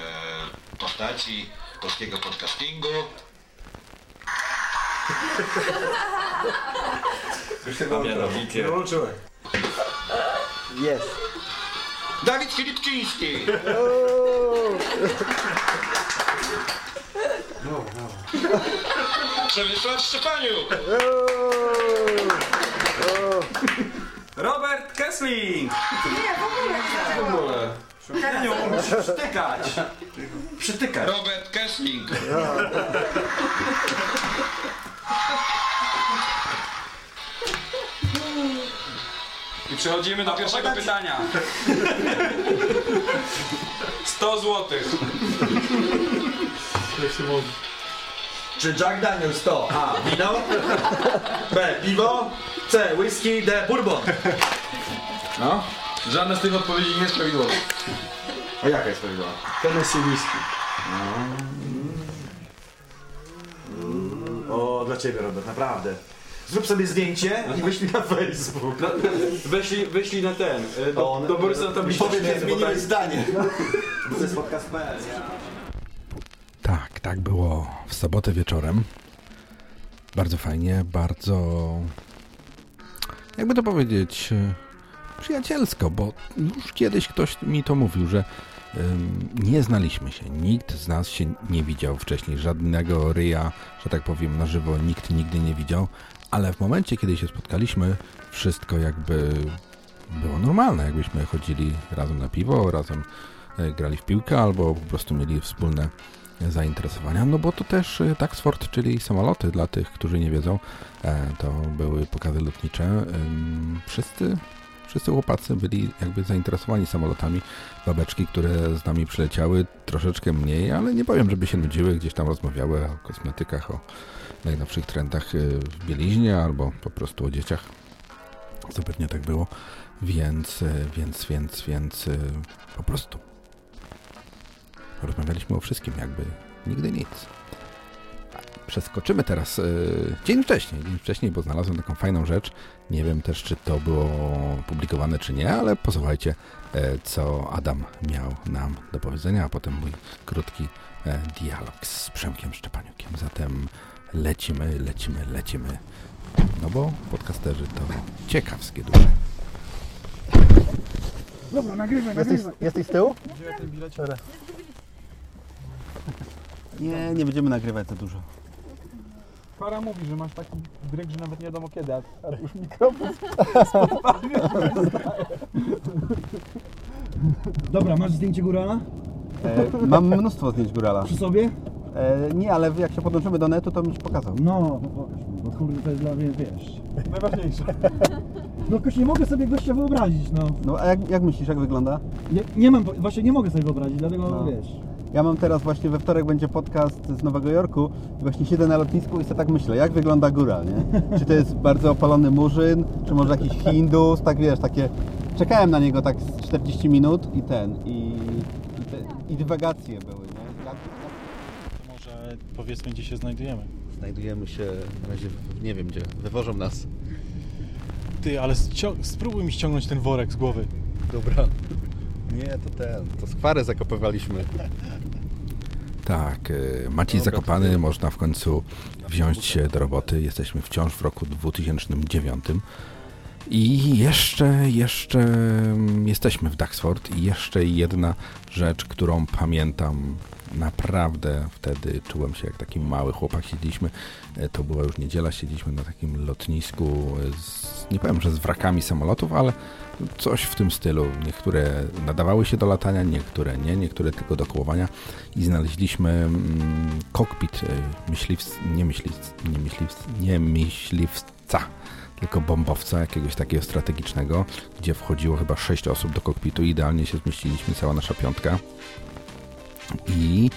postaci polskiego podcastingu. A mianowicie... Wyłączyłem. Jest. Dawid Filipczyński! No, no. Przemysław Szczepaniuk! Robert Kessling! Nie, w ogóle. Heniu, musisz przytykać. Przytykać. Robert Kessling! I przechodzimy do pierwszego pytania. 100 złotych. Czy Jack Daniels to A. Wino B. Piwo C. Whisky D. Bourbon No, żadna z tych odpowiedzi nie jest prawidłowa. A jaka jest prawidłowa? Tennessee whisky. O, dla ciebie Robert, naprawdę. Zrób sobie zdjęcie i wyślij na Facebook. No, wyślij, wyślij na ten, y, do, do Borysa na. Powiedz, że zmieniłeś tak- zdanie. To jest podcast.pl. Tak, było w sobotę wieczorem. Bardzo fajnie, bardzo. Jakby to powiedzieć, e, przyjacielsko, bo już kiedyś ktoś mi to mówił, że nie znaliśmy się. Nikt z nas się nie widział wcześniej. Żadnego ryja, że tak powiem, na żywo nikt nigdy nie widział, ale w momencie, kiedy się spotkaliśmy, wszystko jakby było normalne. Jakbyśmy chodzili razem na piwo, razem e, grali w piłkę albo po prostu mieli wspólne zainteresowania, no bo to też e, Taxford, czyli samoloty dla tych, którzy nie wiedzą, e, to były pokazy lotnicze. Wszyscy, wszyscy chłopacy byli jakby zainteresowani samolotami. Babeczki, które z nami przyleciały, troszeczkę mniej, ale nie powiem, żeby się nudziły, gdzieś tam rozmawiały o kosmetykach, o najnowszych trendach y, w bieliźnie albo po prostu o dzieciach. To pewnie tak było, więc, y, więc, więc, więc y, po prostu rozmawialiśmy o wszystkim, jakby nigdy nic. Przeskoczymy teraz y, dzień wcześniej, dzień wcześniej, bo znalazłem taką fajną rzecz. Nie wiem też, czy to było publikowane, czy nie, ale posłuchajcie, e, co Adam miał nam do powiedzenia, a potem mój krótki e, dialog z Przemkiem Szczepaniukiem. Zatem lecimy, lecimy, lecimy. No bo podcasterzy to ciekawskie duże. Dobra, nagrywaj, Jesteś, nagrywaj. jesteś z tyłu? Gdzie ten bilet? Nie, nie będziemy nagrywać za dużo. Para mówi, że masz taki dryg, że nawet nie wiadomo kiedy, a a już mikrofon. Dobra, masz zdjęcie górala? E, mam mnóstwo zdjęć górala. Przy sobie? E, nie, ale jak się podłączymy do netu, to bym ci pokazał. No, to pokaż mi, bo kurde to jest dla mnie, wiesz... Najważniejsze. No jakoś nie mogę sobie gościa wyobrazić, no. No a jak, jak myślisz, jak wygląda? Nie, nie mam, po- właśnie nie mogę sobie wyobrazić, dlatego No. wiesz... Ja mam teraz właśnie we wtorek będzie podcast z Nowego Jorku i właśnie siedzę na lotnisku i sobie tak myślę, jak wygląda góra, nie? Czy to jest bardzo opalony murzyn, czy może jakiś Hindus, tak wiesz, takie... Czekałem na niego tak z 40 minut i ten, i, i, te, i dywagacje były, nie? Jak, Może powiedzmy, gdzie się znajdujemy. Znajdujemy się na razie, w- nie wiem gdzie, wywożą nas. Ty, ale spróbuj mi ściągnąć ten worek z głowy. Dobra. Nie, to ten, to skwarę zakopywaliśmy. Tak, y, Maciej Zakopany, można w końcu wziąć się do roboty. Jesteśmy wciąż w roku 2009. I jeszcze, jeszcze mm, jesteśmy w Daxford i jeszcze jedna rzecz, którą pamiętam naprawdę wtedy czułem się jak taki mały chłopak. Siedzieliśmy, e, to była już niedziela, siedzieliśmy na takim lotnisku z, nie powiem, że z wrakami samolotów, ale coś w tym stylu. Niektóre nadawały się do latania, niektóre nie, niektóre tylko do kołowania i znaleźliśmy mm, kokpit e, myśliwc, nie myśliwc, nie myśliwc, nie myśliwca, tylko bombowca jakiegoś takiego strategicznego, gdzie wchodziło chyba sześć osób do kokpitu. Idealnie się zmieściliśmy, cała nasza piątka. I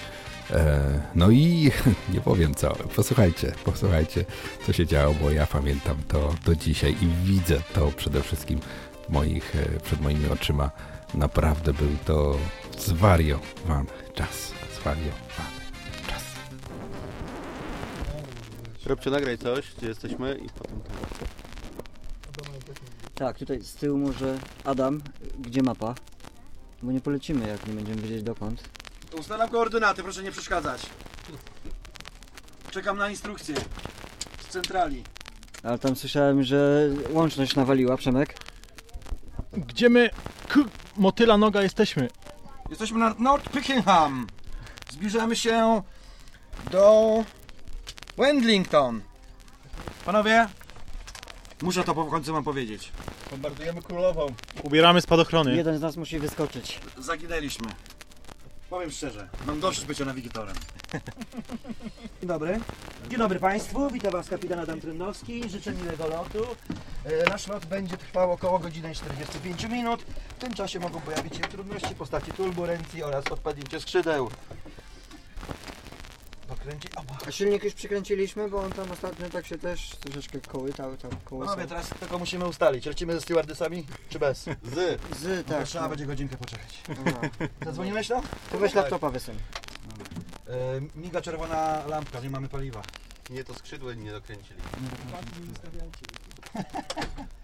E, no i nie powiem co, posłuchajcie, posłuchajcie co się działo, bo ja pamiętam to do dzisiaj i widzę to przede wszystkim moich, e, przed moimi oczyma. Naprawdę był to zwariowany czas, zwariowany czas. Robcie, nagraj coś, gdzie jesteśmy i potem tak. Tak, tutaj z tyłu może Adam, gdzie mapa? Bo nie polecimy, jak nie będziemy wiedzieć dokąd. Ustalam koordynaty, proszę nie przeszkadzać. Czekam na instrukcję. Z centrali. Ale tam słyszałem, że łączność nawaliła, Przemek. Gdzie my, k... motyla noga, jesteśmy? Jesteśmy na North Pickenham. Zbliżamy się do Wendlington. Panowie, muszę to po końcu wam powiedzieć. Bombardujemy królową. Ubieramy spadochrony. Jeden z nas musi wyskoczyć. Zaginęliśmy. Powiem szczerze, mam dość bycia nawigatorem. Dzień dobry. Dzień dobry Państwu, witam Was kapitan Adam Trynowski, życzę miłego lotu. E, Nasz lot będzie trwał około godziny i 45 minut. W tym czasie mogą pojawić się trudności w postaci turbulencji oraz odpadnięcie skrzydeł. Pokręci... Oba. A silnik już przykręciliśmy, bo on tam ostatnio tak się też troszeczkę kołytał, tam koło Panowie, teraz tylko musimy ustalić, lecimy ze stewardesami czy bez? Z. Z, No, tak, Trzeba no. będzie godzinkę poczekać. No. Zadzwoniłeś tam? To weź laptopa wysuń. E, miga czerwona lampka, nie mamy paliwa. Nie, to skrzydły nie dokręcili.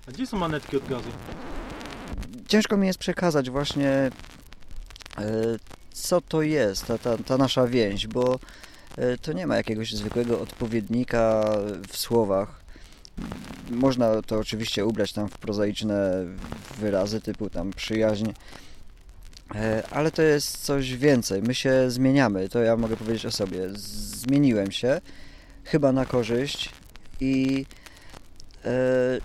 A gdzie są manetki od gazu? Ciężko mi jest przekazać właśnie e, co to jest, ta, ta, ta nasza więź, bo e, to nie ma jakiegoś zwykłego odpowiednika w słowach. Można to oczywiście ubrać tam w prozaiczne wyrazy typu tam przyjaźń, ale to jest coś więcej. My się zmieniamy, to ja mogę powiedzieć o sobie. Zmieniłem się, chyba na korzyść i e,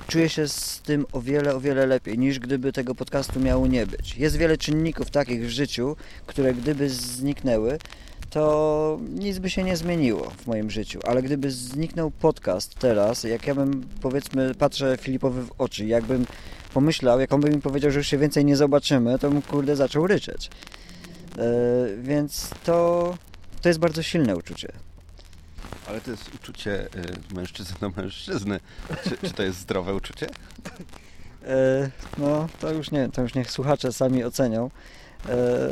czuję się z tym o wiele, o wiele lepiej niż gdyby tego podcastu miało nie być. Jest wiele czynników takich w życiu, które gdyby zniknęły, to nic by się nie zmieniło w moim życiu, ale gdyby zniknął podcast teraz, jak ja bym powiedzmy patrzę Filipowi w oczy, jakbym pomyślał, jak on by mi powiedział, że już się więcej nie zobaczymy, to bym kurde zaczął ryczeć. E, więc to, to jest bardzo silne uczucie. Ale to jest uczucie y, mężczyzny do mężczyzny. Czy, czy to jest zdrowe uczucie? E, no, to już nie, to już niech słuchacze sami ocenią. E,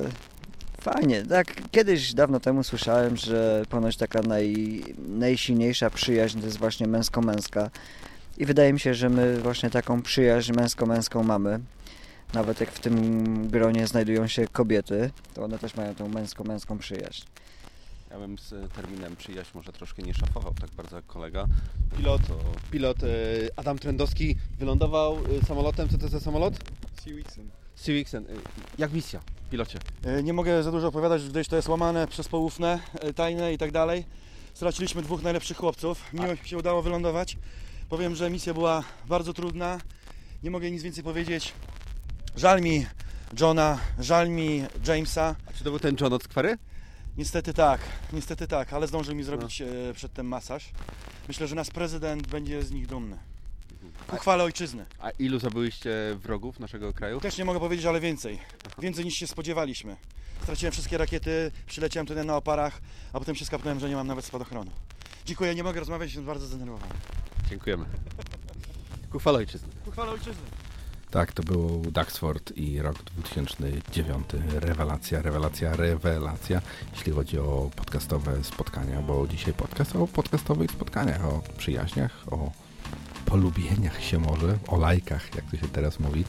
fajnie, tak kiedyś dawno temu słyszałem, że ponoć taka naj, najsilniejsza przyjaźń to jest właśnie męsko-męska. I wydaje mi się, że my właśnie taką przyjaźń męsko-męską mamy. Nawet jak w tym gronie znajdują się kobiety, to one też mają tą męsko-męską przyjaźń. Ja bym z terminem przyjaźń może troszkę nie szafował, tak bardzo jak kolega. Pilot, To pilot e, Adam Trendowski wylądował e, samolotem. Co to za samolot? Seawixen. E, Jak misja, pilocie? E, Nie mogę za dużo opowiadać, gdyż to jest łamane przez poufne, e, tajne i tak dalej. Straciliśmy dwóch najlepszych chłopców. Miło się udało wylądować. Powiem, że misja była bardzo trudna. Nie mogę nic więcej powiedzieć. Żal mi Johna, żal mi Jamesa. A czy to był ten John od Skwary? Niestety tak, niestety tak, ale zdążył mi zrobić e, przedtem masaż. Myślę, że nasz prezydent będzie z nich dumny. Ku chwale ojczyzny. A ilu zabyliście wrogów naszego kraju? Też nie mogę powiedzieć, ale więcej. Więcej niż się spodziewaliśmy. Straciłem wszystkie rakiety, przyleciałem tutaj na oparach, a potem się skapnąłem, że nie mam nawet spadochronu. Dziękuję, nie mogę rozmawiać, jestem bardzo zdenerwowany. Dziękujemy. Ku chwale ojczyzny. Ku chwale ojczyzny. Tak, to był Duxford i rok 2009. Rewelacja, rewelacja, rewelacja, jeśli chodzi o podcastowe spotkania, bo dzisiaj podcast o podcastowych spotkaniach, o przyjaźniach, o polubieniach się może, o lajkach, jak to się teraz mówi,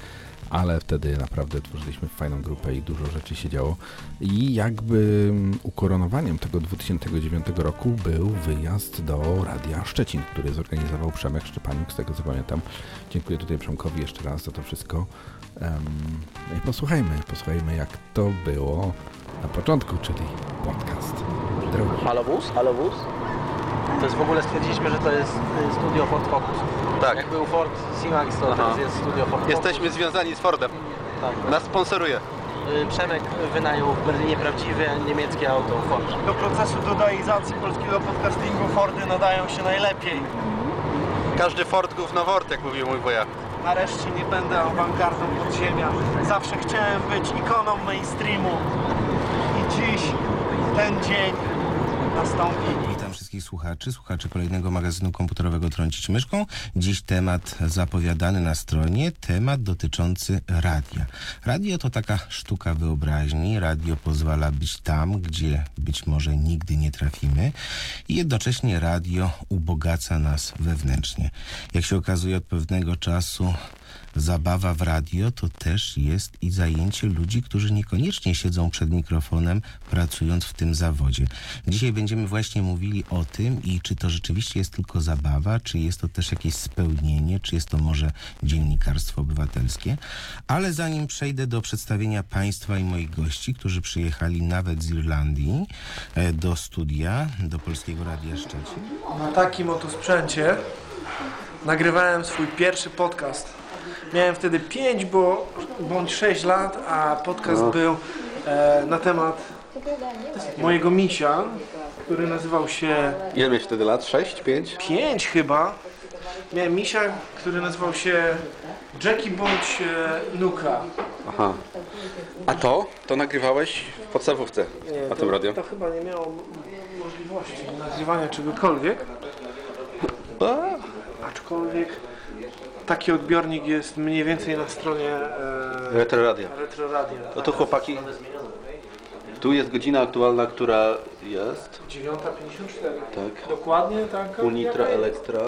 ale wtedy naprawdę tworzyliśmy fajną grupę i dużo rzeczy się działo. I jakby ukoronowaniem tego 2009 roku był wyjazd do Radia Szczecin, który zorganizował Przemek Szczepaniuk, z tego co pamiętam. Dziękuję tutaj Przemkowi jeszcze raz za to wszystko. No i posłuchajmy, posłuchajmy jak to było na początku, czyli podcast. Drogi. Halobus? Halobus? To jest w ogóle stwierdziliśmy, że to jest y, studio Ford Focus. Tak. Jak był Ford C-Max, to Aha. teraz jest studio Ford Jesteśmy związani z Fordem. Tak. Nas sponsoruje. Focus. Y, Przemek wynajął w Berlinie prawdziwe niemieckie auto Ford. Do procesu dodaizacji polskiego podcastingu Fordy nadają się najlepiej. Każdy Ford gównowort, jak mówił mój wuja. Nareszcie nie będę awangardą podziemia. Zawsze chciałem być ikoną mainstreamu. I dziś ten dzień nastąpi. Wszystkich słuchaczy, słuchaczy kolejnego magazynu komputerowego Trącić Myszką. Dziś temat zapowiadany na stronie, temat dotyczący radia. Radio to taka sztuka wyobraźni. Radio pozwala być tam, gdzie być może nigdy nie trafimy i jednocześnie radio ubogaca nas wewnętrznie. Jak się okazuje od pewnego czasu zabawa w radio to też jest i zajęcie ludzi, którzy niekoniecznie siedzą przed mikrofonem, pracując w tym zawodzie. Dzisiaj będziemy właśnie mówili o tym i czy to rzeczywiście jest tylko zabawa, czy jest to też jakieś spełnienie, czy jest to może dziennikarstwo obywatelskie. Ale zanim przejdę do przedstawienia Państwa i moich gości, którzy przyjechali nawet z Irlandii e, do studia, do Polskiego Radia Szczecin. Na takim oto sprzęcie nagrywałem swój pierwszy podcast. Miałem wtedy 5 bo, bądź 6 lat, a podcast No. był e, na temat mojego misia, który nazywał się Ile miałeś wtedy lat? 6, 5? 5 chyba. Miałem misia, który nazywał się Jackie bądź e, Nuka. Aha. A to? To nagrywałeś w podstawówce Nie, na to, tym radio? to chyba nie miało możliwości nagrywania czegokolwiek. Aczkolwiek taki odbiornik jest mniej więcej na stronie e, Retroradia. Retroradia. No to chłopaki, tu jest godzina aktualna, która jest. 9.54. Tak. Dokładnie tak. Unitra Elektra.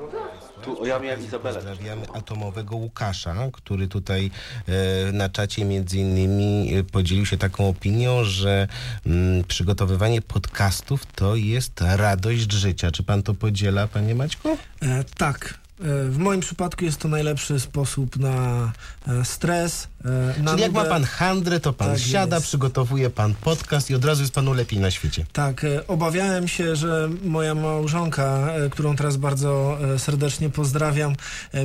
No tak. Tu, o, ja miałem Izabelę. Pozdrawiamy atomowego Łukasza, który tutaj e, na czacie między innymi e, podzielił się taką opinią, że mm, przygotowywanie podcastów to jest radość życia. Czy pan to podziela, panie Maćku? E, tak. W moim przypadku jest to najlepszy sposób na e, stres. e, Na Czyli jak ma pan handrę, to pan Tak siada, jest. przygotowuje pan podcast i od razu jest panu lepiej na świecie. Tak, e, obawiałem się, że moja małżonka, którą teraz bardzo serdecznie pozdrawiam,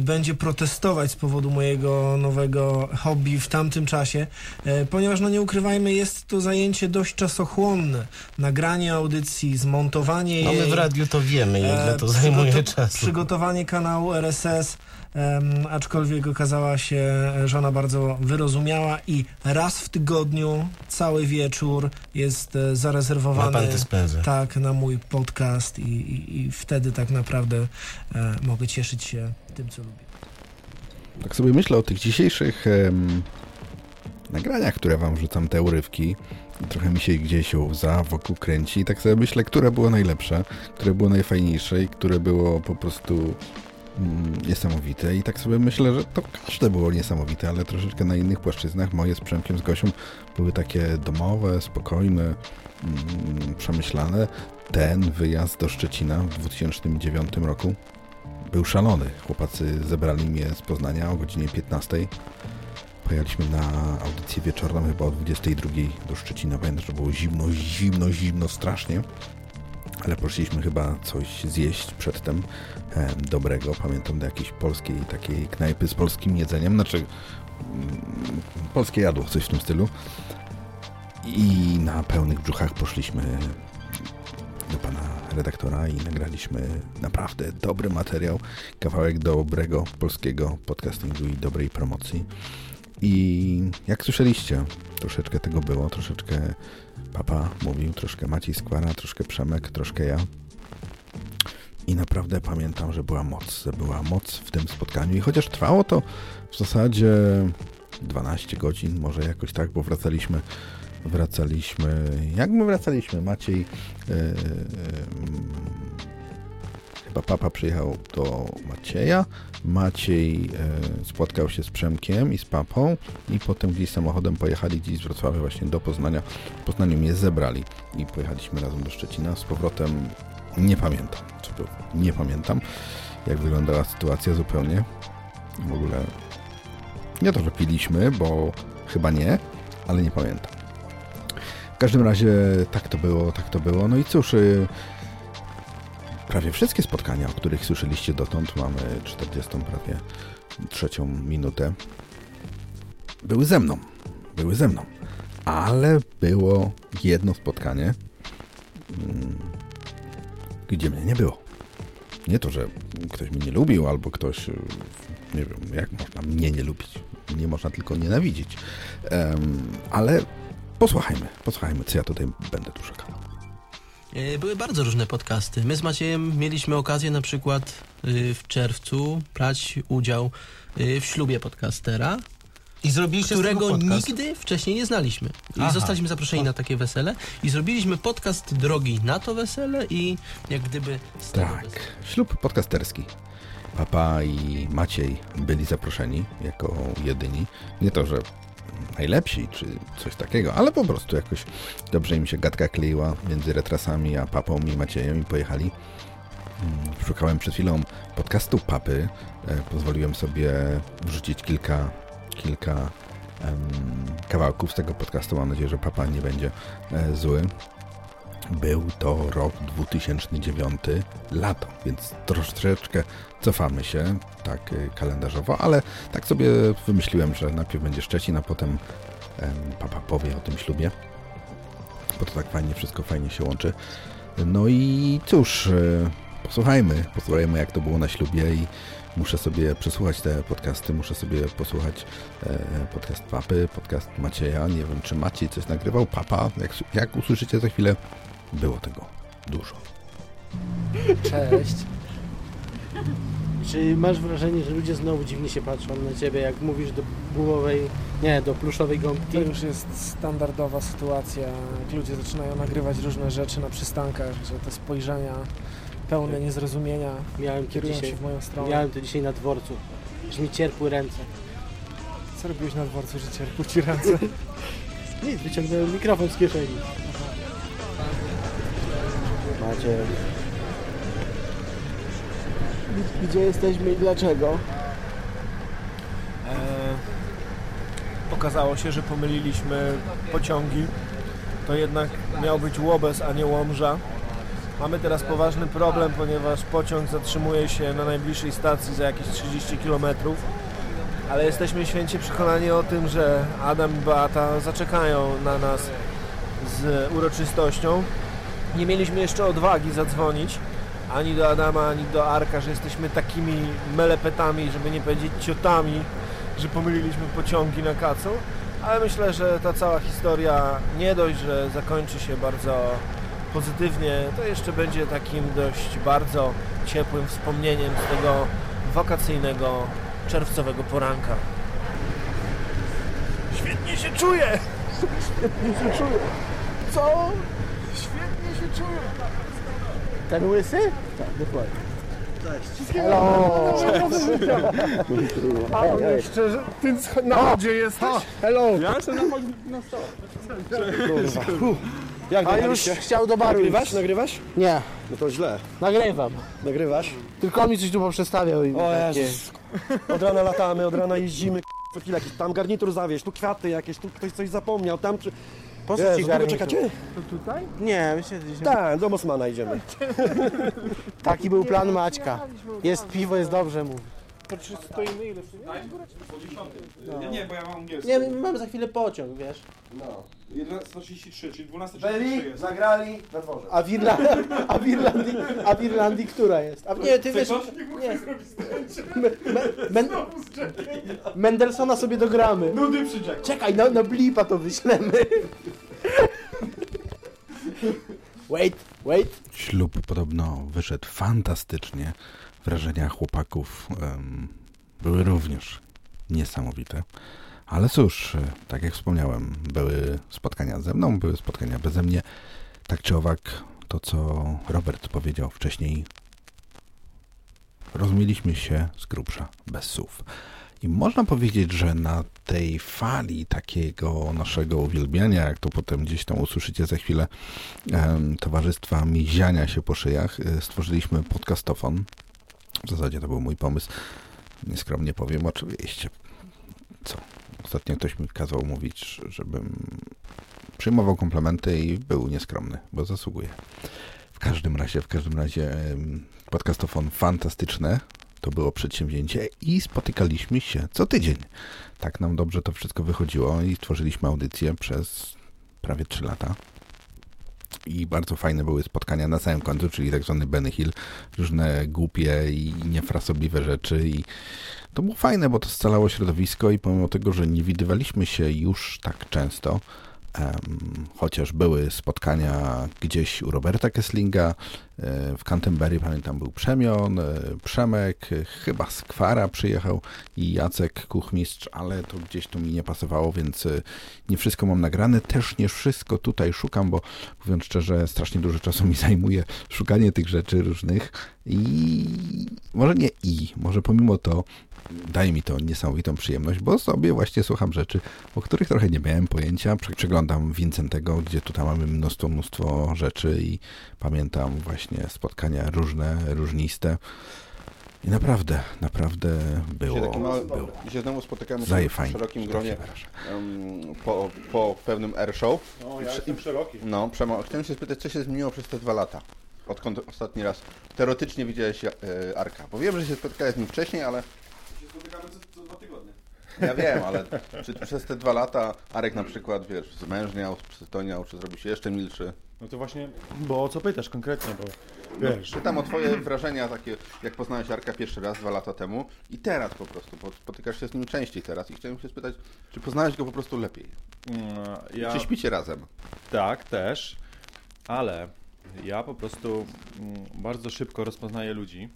będzie protestować z powodu mojego nowego hobby w tamtym czasie, ponieważ no nie ukrywajmy, jest to zajęcie dość czasochłonne. Nagranie audycji, zmontowanie No my jej. w radiu to wiemy, ile to zajmuje czasu. Przygotowanie kanału RSS, em, aczkolwiek okazała się e, żona bardzo wyrozumiała i raz w tygodniu, cały wieczór jest e, zarezerwowany tak, na mój podcast i, i, i wtedy tak naprawdę e, mogę cieszyć się tym, co lubię. Tak sobie myślę o tych dzisiejszych em, nagraniach, które wam wrzucam, te urywki. I trochę mi się gdzieś łza wokół kręci. I tak sobie myślę, które było najlepsze, które było najfajniejsze i które było po prostu niesamowite. I tak sobie myślę, że to każde było niesamowite, ale troszeczkę na innych płaszczyznach. Moje z Przemkiem, z Gosią były takie domowe, spokojne, mm, przemyślane. Ten wyjazd do Szczecina w 2009 roku był szalony. Chłopacy zebrali mnie z Poznania o godzinie 15. Pojechaliśmy na audycję wieczorną chyba o 22 do Szczecina. Pamiętam, że było zimno, zimno, zimno strasznie. Ale poszliśmy chyba coś zjeść przedtem e, dobrego. Pamiętam do jakiejś polskiej takiej knajpy z polskim jedzeniem. Znaczy mm, polskie jadło, coś w tym stylu. I na pełnych brzuchach poszliśmy do pana redaktora i nagraliśmy naprawdę dobry materiał, kawałek dobrego polskiego podcastingu i dobrej promocji. I jak słyszeliście, troszeczkę tego było, troszeczkę papa mówił, troszkę Maciej Skwara, troszkę Przemek, troszkę ja. I naprawdę pamiętam, że była moc, że była moc w tym spotkaniu. I chociaż trwało to w zasadzie 12 godzin, może jakoś tak, bo wracaliśmy wracaliśmy, jak my wracaliśmy? Maciej chyba papa przyjechał do Macieja, Maciej e, spotkał się z Przemkiem i z papą i potem gdzieś samochodem pojechali gdzieś z Wrocławia właśnie do Poznania. W Poznaniu mnie zebrali i pojechaliśmy razem do Szczecina. Z powrotem nie pamiętam, co było. Nie pamiętam, jak wyglądała sytuacja zupełnie. W ogóle nie to, że piliśmy, bo chyba nie, ale nie pamiętam. W każdym razie tak to było, tak to było. No i cóż, y, prawie wszystkie spotkania, o których słyszeliście dotąd, mamy 40 prawie trzecią minutę, były ze mną. Były ze mną. Ale było jedno spotkanie, mm, gdzie mnie nie było. Nie to, że ktoś mnie nie lubił, albo ktoś, nie wiem, jak można mnie nie lubić. Nie można tylko nienawidzić. Ale posłuchajmy, posłuchajmy, co ja tutaj będę tu szukał. E, Były bardzo różne podcasty. My z Maciejem mieliśmy okazję na przykład y, w czerwcu brać udział y, w ślubie podcastera. I zrobiliście którego nigdy wcześniej nie znaliśmy. I Aha. zostaliśmy zaproszeni na takie wesele i zrobiliśmy podcast drogi na to wesele i jak gdyby z Tak, ślub podcasterski. Papa i Maciej byli zaproszeni jako jedyni. Nie to, że najlepsi czy coś takiego, ale po prostu jakoś dobrze im się gadka kleiła między retrasami a papą i Maciejem i pojechali. Mm, Szukałem przed chwilą podcastu papy. E, Pozwoliłem sobie wrzucić kilka, kilka kawałków z tego podcastu. Mam nadzieję, że papa nie będzie e, zły. Był to rok 2009, lato, więc troszeczkę cofamy się, tak y, kalendarzowo, ale tak sobie wymyśliłem, że najpierw będzie Szczecin, a potem em, papa powie o tym ślubie, bo to tak fajnie, wszystko fajnie się łączy. No i cóż, y, posłuchajmy, posłuchajmy jak to było na ślubie i muszę sobie przesłuchać te podcasty, muszę sobie posłuchać e, podcast papy, podcast Macieja, nie wiem czy Maciej coś nagrywał, papa, jak, jak usłyszycie za chwilę, było tego dużo. Cześć. Czy masz wrażenie, że ludzie znowu dziwnie się patrzą na ciebie, jak mówisz do bułowej, nie, do pluszowej gąbki? To już jest standardowa sytuacja, jak ludzie zaczynają nagrywać różne rzeczy na przystankach, że te spojrzenia pełne niezrozumienia Miałem to kierują dzisiaj, się w moją stronę. miałem to dzisiaj na dworcu, że mi cierpły ręce. Co robiłeś na dworcu, że cierpły ci ręce? Nic, wyciągnąłem mikrofon z kieszeni. Macie. Gdzie jesteśmy i dlaczego? E, okazało się, że pomyliliśmy pociągi. To jednak miał być Łobez, a nie Łomża. Mamy teraz poważny problem, ponieważ pociąg zatrzymuje się na najbliższej stacji za jakieś 30 km. Ale jesteśmy święcie przekonani o tym, że Adam i Beata zaczekają na nas z uroczystością. Nie mieliśmy jeszcze odwagi zadzwonić ani do Adama, ani do Arka, że jesteśmy takimi melepetami, żeby nie powiedzieć ciotami, że pomyliliśmy pociągi na kacu, ale myślę, że ta cała historia nie dość, że zakończy się bardzo pozytywnie, to jeszcze będzie takim dość bardzo ciepłym wspomnieniem z tego wakacyjnego czerwcowego poranka. Świetnie się czuję! Świetnie się czuję! Co? Ten łysy? Tak, dokładnie. Hello! A on jeszcze, że ty na chodzie jesteś? Hello! Ja jestem na chodzie na. Jak A już nagraliście? chciał do baru Nagrywasz? iść. Nagrywasz? Nie. No to źle. Nagrywam. Nagrywasz? Tylko mi coś tu poprzestawiał i O takie... Jezus. Od rana latamy, od rana jeździmy, co chwilę jakiś tam garnitur zawieźć, tu kwiaty jakieś, tu ktoś coś zapomniał, tam czy... Po co Jezu, ci długo garnitur? czekacie? To tutaj? Nie, myślę, że... Tak, do Mosmana idziemy. Taki był plan Maćka. Jest piwo, jest dobrze, mówi. To czy stoimy ile? No. Nie, nie, bo ja mam angielski. Nie, my mamy za chwilę pociąg, wiesz. No. 11.33, czyli 12.33 Byli, jest. zagrali na dworze. A w, Irla... a, w Irlandii, a w Irlandii która jest? A nie, ty wiesz... Nie. Me, me, men... Mendelsona sobie dogramy. Nudy przy Jacku. Czekaj, na, na blipa to wyślemy. Wait, wait. Ślub podobno wyszedł fantastycznie. Wrażenia chłopaków em, były również niesamowite. Ale cóż, e, tak jak wspomniałem, były spotkania ze mną, były spotkania beze mnie. Tak czy owak, to co Robert powiedział wcześniej, rozumieliśmy się z grubsza, bez słów. I można powiedzieć, że na tej fali takiego naszego uwielbiania, jak to potem gdzieś tam usłyszycie za chwilę, towarzystwa miziania się po szyjach, e, stworzyliśmy podcastofon. W zasadzie to był mój pomysł. Nieskromnie powiem, oczywiście. Co? Ostatnio ktoś mi kazał mówić, żebym przyjmował komplementy i był nieskromny, bo zasługuje. W każdym razie, w każdym razie podcastofon fantastyczne. To było przedsięwzięcie i spotykaliśmy się co tydzień. Tak nam dobrze to wszystko wychodziło i tworzyliśmy audycję przez prawie 3 lata. I bardzo fajne były spotkania na samym końcu, czyli tak zwany Benny Hill, różne głupie i niefrasobliwe rzeczy i to było fajne, bo to scalało środowisko i pomimo tego, że nie widywaliśmy się już tak często, Em, chociaż były spotkania gdzieś u Roberta Kesslinga, w Canterbury pamiętam był Przemion, e, Przemek, e, chyba z Kwara przyjechał i Jacek Kuchmistrz, ale to gdzieś tu mi nie pasowało, więc e, nie wszystko mam nagrane, też nie wszystko tutaj szukam, bo mówiąc szczerze, strasznie dużo czasu mi zajmuje szukanie tych rzeczy różnych i może nie i, może pomimo to daje mi to niesamowitą przyjemność, bo sobie właśnie słucham rzeczy, o których trochę nie miałem pojęcia. Prze- Przeglądam Vincentego, gdzie tutaj mamy mnóstwo, mnóstwo rzeczy i pamiętam właśnie spotkania różne, różniste. I naprawdę, naprawdę było. Dzisiaj, mały, było. dzisiaj znowu spotykamy się w szerokim gronie em, po, po pewnym air show. No, ja I- szeroki. No, Przemo, chciałem się spytać, co się zmieniło przez te dwa lata? Odkąd ostatni raz teoretycznie widziałeś e, Arka? Bo wiem, że się spotkałeś z nim wcześniej, ale Się spotykamy co, co dwa tygodnie. Ja wiem, ale czy przez te dwa lata Arek na przykład, wiesz, zmężniał, przystoniał, czy zrobił się jeszcze milszy? No to właśnie, bo o co pytasz konkretnie, bo wiesz... No, pytam o twoje wrażenia takie, jak poznałeś Arka pierwszy raz dwa lata temu i teraz po prostu, bo spotykasz się z nim częściej teraz i chciałem się spytać, czy poznałeś go po prostu lepiej? Mm, Ja... Czy śpicie razem? Tak, też, ale ja po prostu mm, bardzo szybko rozpoznaję ludzi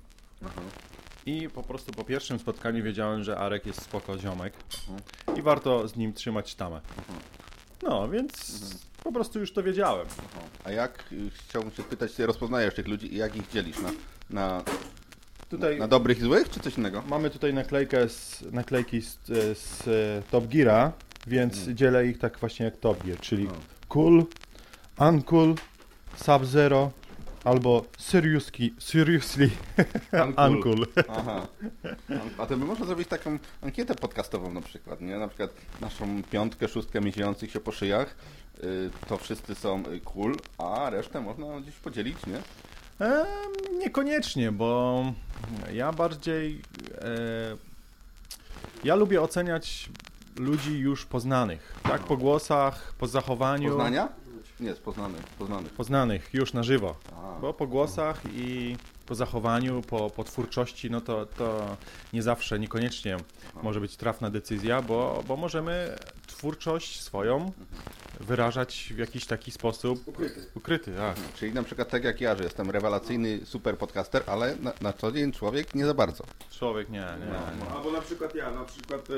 i po prostu po pierwszym spotkaniu wiedziałem, że Arek jest spoko ziomek i warto z nim trzymać tamę. No, więc po prostu już to wiedziałem. A jak, y, chciałbym się spytać, ty rozpoznajesz tych ludzi i jak ich dzielisz na, na, Tutaj- na dobrych i złych, czy coś innego? Mamy tutaj naklejkę z, naklejki z, z e, Top Geara, więc Mhm. dzielę ich tak właśnie jak Top Gear, czyli Cool, Uncool, Sub-Zero albo Seriously, seriously Uncool. Aha. A to by można zrobić taką ankietę podcastową na przykład, nie? Na przykład naszą piątkę, szóstkę miesiących się po szyjach, y, to wszyscy są y, cool, a resztę można gdzieś podzielić, nie? Em, niekoniecznie, bo ja bardziej. E, ja lubię oceniać ludzi już poznanych, tak? Po głosach, po zachowaniu. Poznania? Nie, z poznanych, poznanych. Poznanych już na żywo. A. Bo po głosach i po zachowaniu, po, po twórczości, no to, to nie zawsze, niekoniecznie może być trafna decyzja, bo, bo możemy twórczość swoją wyrażać w jakiś taki sposób Ukryty. ukryty tak. Czyli na przykład tak jak ja, że jestem rewelacyjny super podcaster, ale na, na co dzień człowiek nie za bardzo. Człowiek nie, nie. nie. Albo na przykład ja, na przykład y,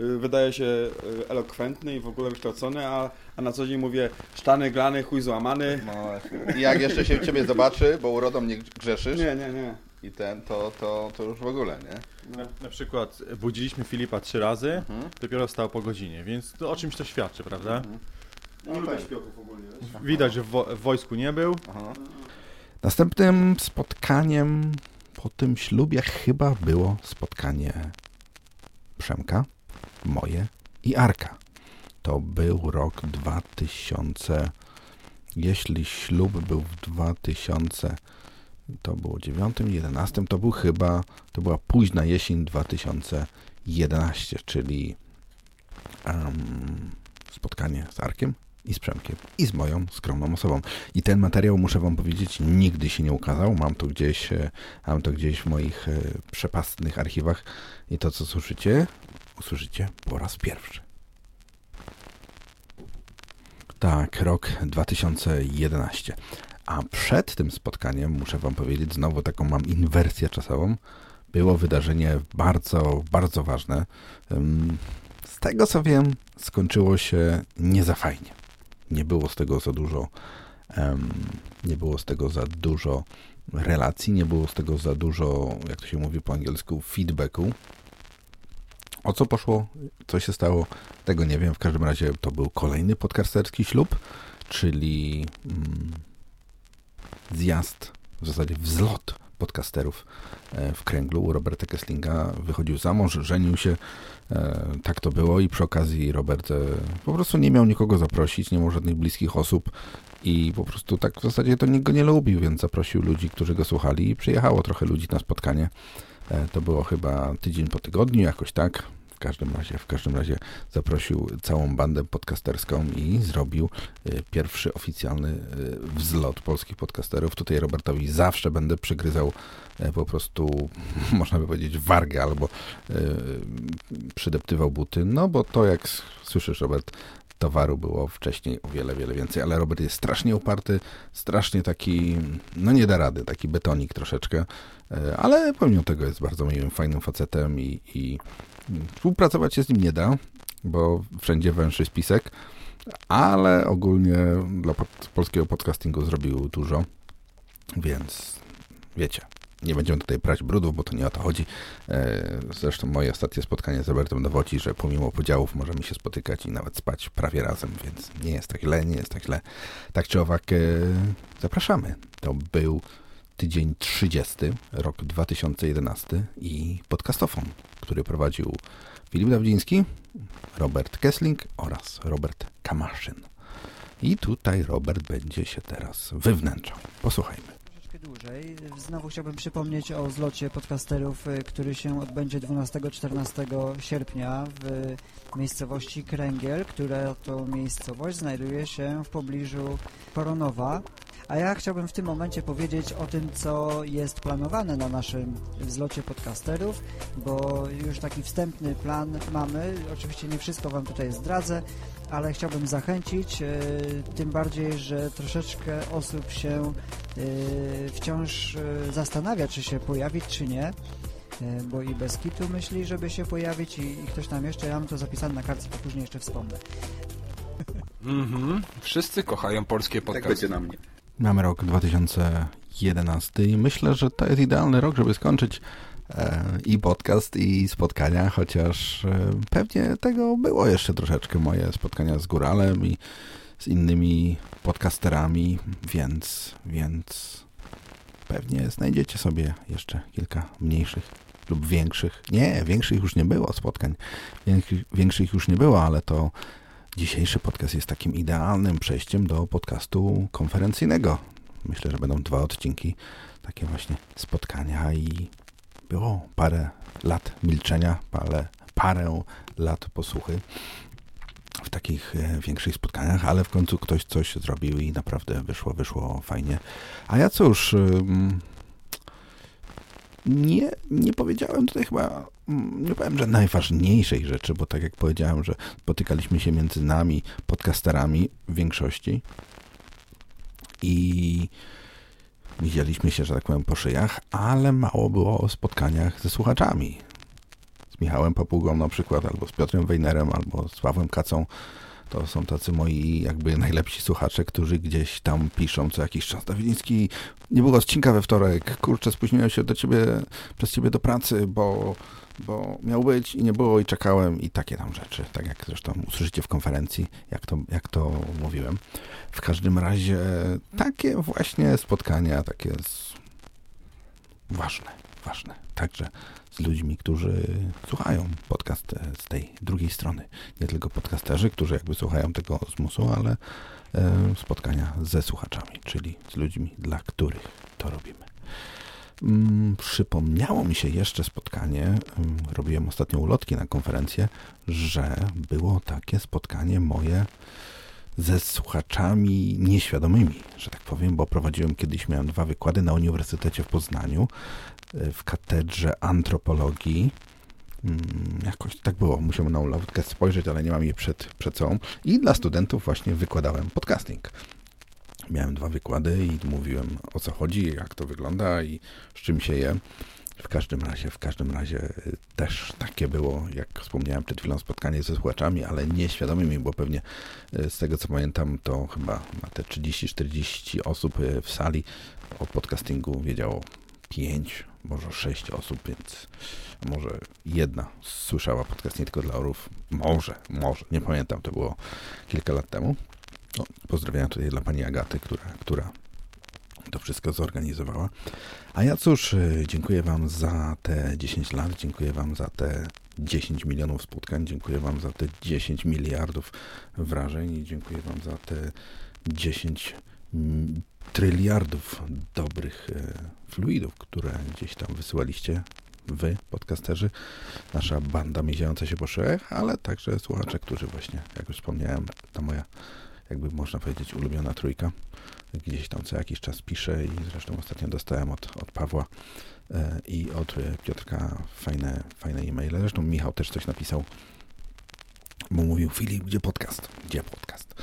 y, wydaje się y, elokwentny i w ogóle wykształcony, a, a na co dzień mówię sztany, glany, chuj złamany. No. I jak jeszcze się ciebie zobaczy, bo urodą nie grzeszysz. Nie, nie, nie. I ten, to, to, to już w ogóle, nie? Na, na przykład budziliśmy Filipa trzy razy, Mhm. dopiero wstał po godzinie, więc to o czymś to świadczy, prawda? Nie lubię śpiewów ogólnie. Widać, że w, wo- w wojsku nie był. Następnym spotkaniem po tym ślubie chyba było spotkanie Przemka, moje i Arka. To był rok 2000. Jeśli ślub był w 2000, to było 9, 11, to był chyba, to była późna jesień 2011, czyli em, spotkanie z Arkiem i z Przemkiem i z moją skromną osobą. I ten materiał, muszę wam powiedzieć, nigdy się nie ukazał. Mam to gdzieś, e, mam to gdzieś w moich e, przepastnych archiwach i to, co słyszycie, usłyszycie po raz pierwszy. Tak, rok 2011. A przed tym spotkaniem, muszę wam powiedzieć, znowu taką mam inwersję czasową, było wydarzenie bardzo, bardzo ważne. Z tego co wiem, skończyło się nie za fajnie. Nie było z tego za dużo, nie było z tego za dużo relacji, nie było z tego za dużo, jak to się mówi po angielsku, feedbacku. O co poszło, co się stało, tego nie wiem. W każdym razie to był kolejny podcasterski ślub, czyli mm, zjazd, w zasadzie wzlot podcasterów e, w kręglu Roberta Kesslinga. Wychodził za mąż, żenił się, e, tak to było i przy okazji Robert e, po prostu nie miał nikogo zaprosić, nie miał żadnych bliskich osób i po prostu tak w zasadzie to nikt go nie lubił, więc zaprosił ludzi, którzy go słuchali i przyjechało trochę ludzi na spotkanie. To było chyba tydzień po tygodniu, jakoś tak. Każdym razie, w każdym razie zaprosił całą bandę podcasterską i zrobił e, pierwszy oficjalny e, wzlot polskich podcasterów. Tutaj Robertowi zawsze będę przygryzał e, po prostu, można by powiedzieć, wargę albo przydeptywał buty, no bo to jak słyszysz, Robert, towaru było wcześniej o wiele, wiele więcej, ale Robert jest strasznie uparty, strasznie taki, no nie da rady, taki betonik troszeczkę, ale pomimo tego jest bardzo miłym, fajnym facetem i, i współpracować się z nim nie da, bo wszędzie węży spisek, ale ogólnie dla pod, polskiego podcastingu zrobił dużo, więc wiecie, nie będziemy tutaj brać brudów, bo to nie o to chodzi. E, Zresztą moje ostatnie spotkanie z Robertem dowodzi, że pomimo podziałów możemy się spotykać i nawet spać prawie razem, więc nie jest tak źle, nie jest tak źle. Tak czy owak, e, zapraszamy. To był tydzień 30, rok 2011 i podcastofon, który prowadził Filip Dawdziński, Robert Kessling oraz Robert Kamaszyn. I tutaj Robert będzie się teraz wywnętrzał. Posłuchajmy. Dłużej. Znowu chciałbym przypomnieć o zlocie podcasterów, y, który się odbędzie 12-14 sierpnia w miejscowości Kręgiel, która to miejscowość znajduje się w pobliżu Koronowa. A ja chciałbym w tym momencie powiedzieć o tym, co jest planowane na naszym zlocie podcasterów, bo już taki wstępny plan mamy. Oczywiście nie wszystko Wam tutaj zdradzę, ale chciałbym zachęcić, e, tym bardziej, że troszeczkę osób się e, wciąż e, zastanawia, czy się pojawić, czy nie. Bo i bez kitu myśli, żeby się pojawić i, i ktoś tam jeszcze, ja mam to zapisane na kartce, to później jeszcze wspomnę. Mhm. Wszyscy kochają polskie podcasty. będzie na mnie. Mamy rok 2011 i myślę, że to jest idealny rok, żeby skończyć e, i podcast, i spotkania, chociaż e, pewnie tego było jeszcze troszeczkę, moje spotkania z Góralem i z innymi podcasterami, więc, więc pewnie znajdziecie sobie jeszcze kilka mniejszych lub większych. Nie, większych już nie było spotkań, większych, większych już nie było, ale to Dzisiejszy podcast jest takim idealnym przejściem do podcastu konferencyjnego. Myślę, że będą dwa odcinki, takie właśnie spotkania i było parę lat milczenia, parę, parę lat posłuchy w takich e, większych spotkaniach, ale w końcu ktoś coś zrobił i naprawdę wyszło, wyszło fajnie. A ja cóż, nie, nie powiedziałem tutaj chyba, nie powiem, że najważniejszej rzeczy, bo tak jak powiedziałem, że spotykaliśmy się między nami, podcasterami w większości i widzieliśmy się, że tak powiem, po szyjach, ale mało było o spotkaniach ze słuchaczami. Z Michałem Papugą na przykład, albo z Piotrem Wejnerem, albo z Pawłem Kacą. To są tacy moi jakby najlepsi słuchacze, którzy gdzieś tam piszą co jakiś czas. Dawidziński, nie było odcinka we wtorek. Kurczę, spóźniłem się do ciebie, przez ciebie do pracy, bo, bo miał być i nie było i czekałem i takie tam rzeczy. Tak jak zresztą usłyszycie w konferencji, jak to, jak to mówiłem. W każdym razie takie właśnie spotkania, takie z... ważne, ważne. Także z ludźmi, którzy słuchają podcast e, z tej drugiej strony. Nie tylko podcasterzy, którzy jakby słuchają tego zmusu, ale e, spotkania ze słuchaczami, czyli z ludźmi, dla których to robimy. Mm, Przypomniało mi się jeszcze spotkanie, mm, robiłem ostatnio ulotki na konferencję, że było takie spotkanie moje ze słuchaczami nieświadomymi, że tak powiem, bo prowadziłem kiedyś, miałem dwa wykłady na Uniwersytecie w Poznaniu w katedrze antropologii. Mm, Jakoś tak było, musiałem na ulotkę spojrzeć, ale nie mam jej przed, przed sobą. I dla studentów właśnie wykładałem podcasting. Miałem dwa wykłady i mówiłem o co chodzi, jak to wygląda i z czym się je. W każdym razie, w każdym razie y, też takie było, jak wspomniałem przed chwilą, spotkanie ze słuchaczami, ale nieświadomymi, bo pewnie y, z tego co pamiętam, to chyba na te 30-40 osób y, w sali o podcastingu wiedziało 5, może 6 osób, więc może jedna słyszała podcast nie tylko dla orów. Może, może, nie pamiętam, to było kilka lat temu. No, pozdrawiam tutaj dla pani Agaty, która, która to wszystko zorganizowała. A ja cóż, y, dziękuję Wam za te 10 lat, dziękuję Wam za te 10 milionów spotkań, dziękuję Wam za te 10 miliardów wrażeń i dziękuję Wam za te 10 mm, tryliardów dobrych e, fluidów, które gdzieś tam wysyłaliście wy, podcasterzy, nasza banda mierzająca się po szyjach, ale także słuchacze, którzy właśnie, jak już wspomniałem, ta moja, jakby można powiedzieć, ulubiona trójka, gdzieś tam co jakiś czas pisze i zresztą ostatnio dostałem od, od Pawła e, i od Piotrka fajne, fajne e-maile. Zresztą Michał też coś napisał bo mówił Filip, gdzie podcast? Gdzie podcast?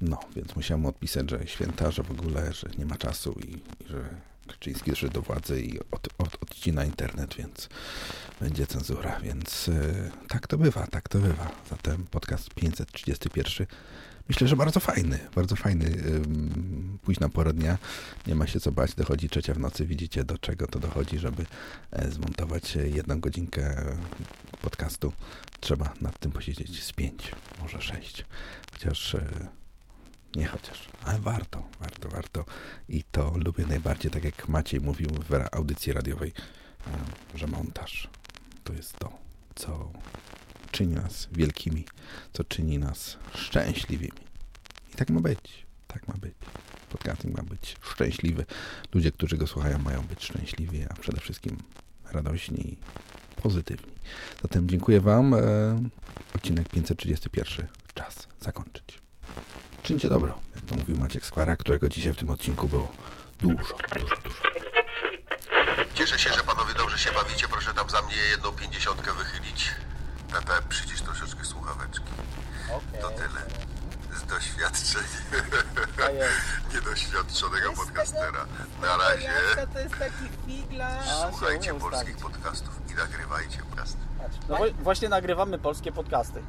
No, więc musiałem mu odpisać, że święta, że w ogóle, że nie ma czasu i, i że Kaczyński doszedł do władzy i od, od, odcina internet, więc będzie cenzura, więc y, tak to bywa, tak to bywa. Zatem podcast 531 myślę, że bardzo fajny, bardzo fajny. Późna pora dnia, nie ma się co bać, dochodzi trzecia w nocy, widzicie do czego to dochodzi, żeby e, zmontować jedną godzinkę podcastu. Trzeba nad tym posiedzieć z pięć, może sześć. Chociaż e, nie chociaż, ale warto, warto, warto. I to lubię najbardziej, tak jak Maciej mówił w audycji radiowej, e, że montaż to jest to, co czyni nas wielkimi, co czyni nas szczęśliwymi. I tak ma być, tak ma być. Podcasting ma być szczęśliwy. Ludzie, którzy go słuchają, mają być szczęśliwi, a przede wszystkim radośni i pozytywni. Zatem dziękuję Wam. E, odcinek 531. Czas zakończyć. Czyńcie dobro, jak to mówił Maciek Skwara, którego dzisiaj w tym odcinku było dużo, dużo, dużo. Cieszę się, że panowie dobrze się bawicie. Proszę tam za mnie jedną pięćdziesiątkę wychylić. Pepe, przycisz troszeczkę słuchaweczki. To tyle. Z doświadczeń niedoświadczonego podcastera. Na razie. To jest taki figlarz. Słuchajcie polskich podcastów i nagrywajcie podcasty. No właśnie nagrywamy polskie podcasty.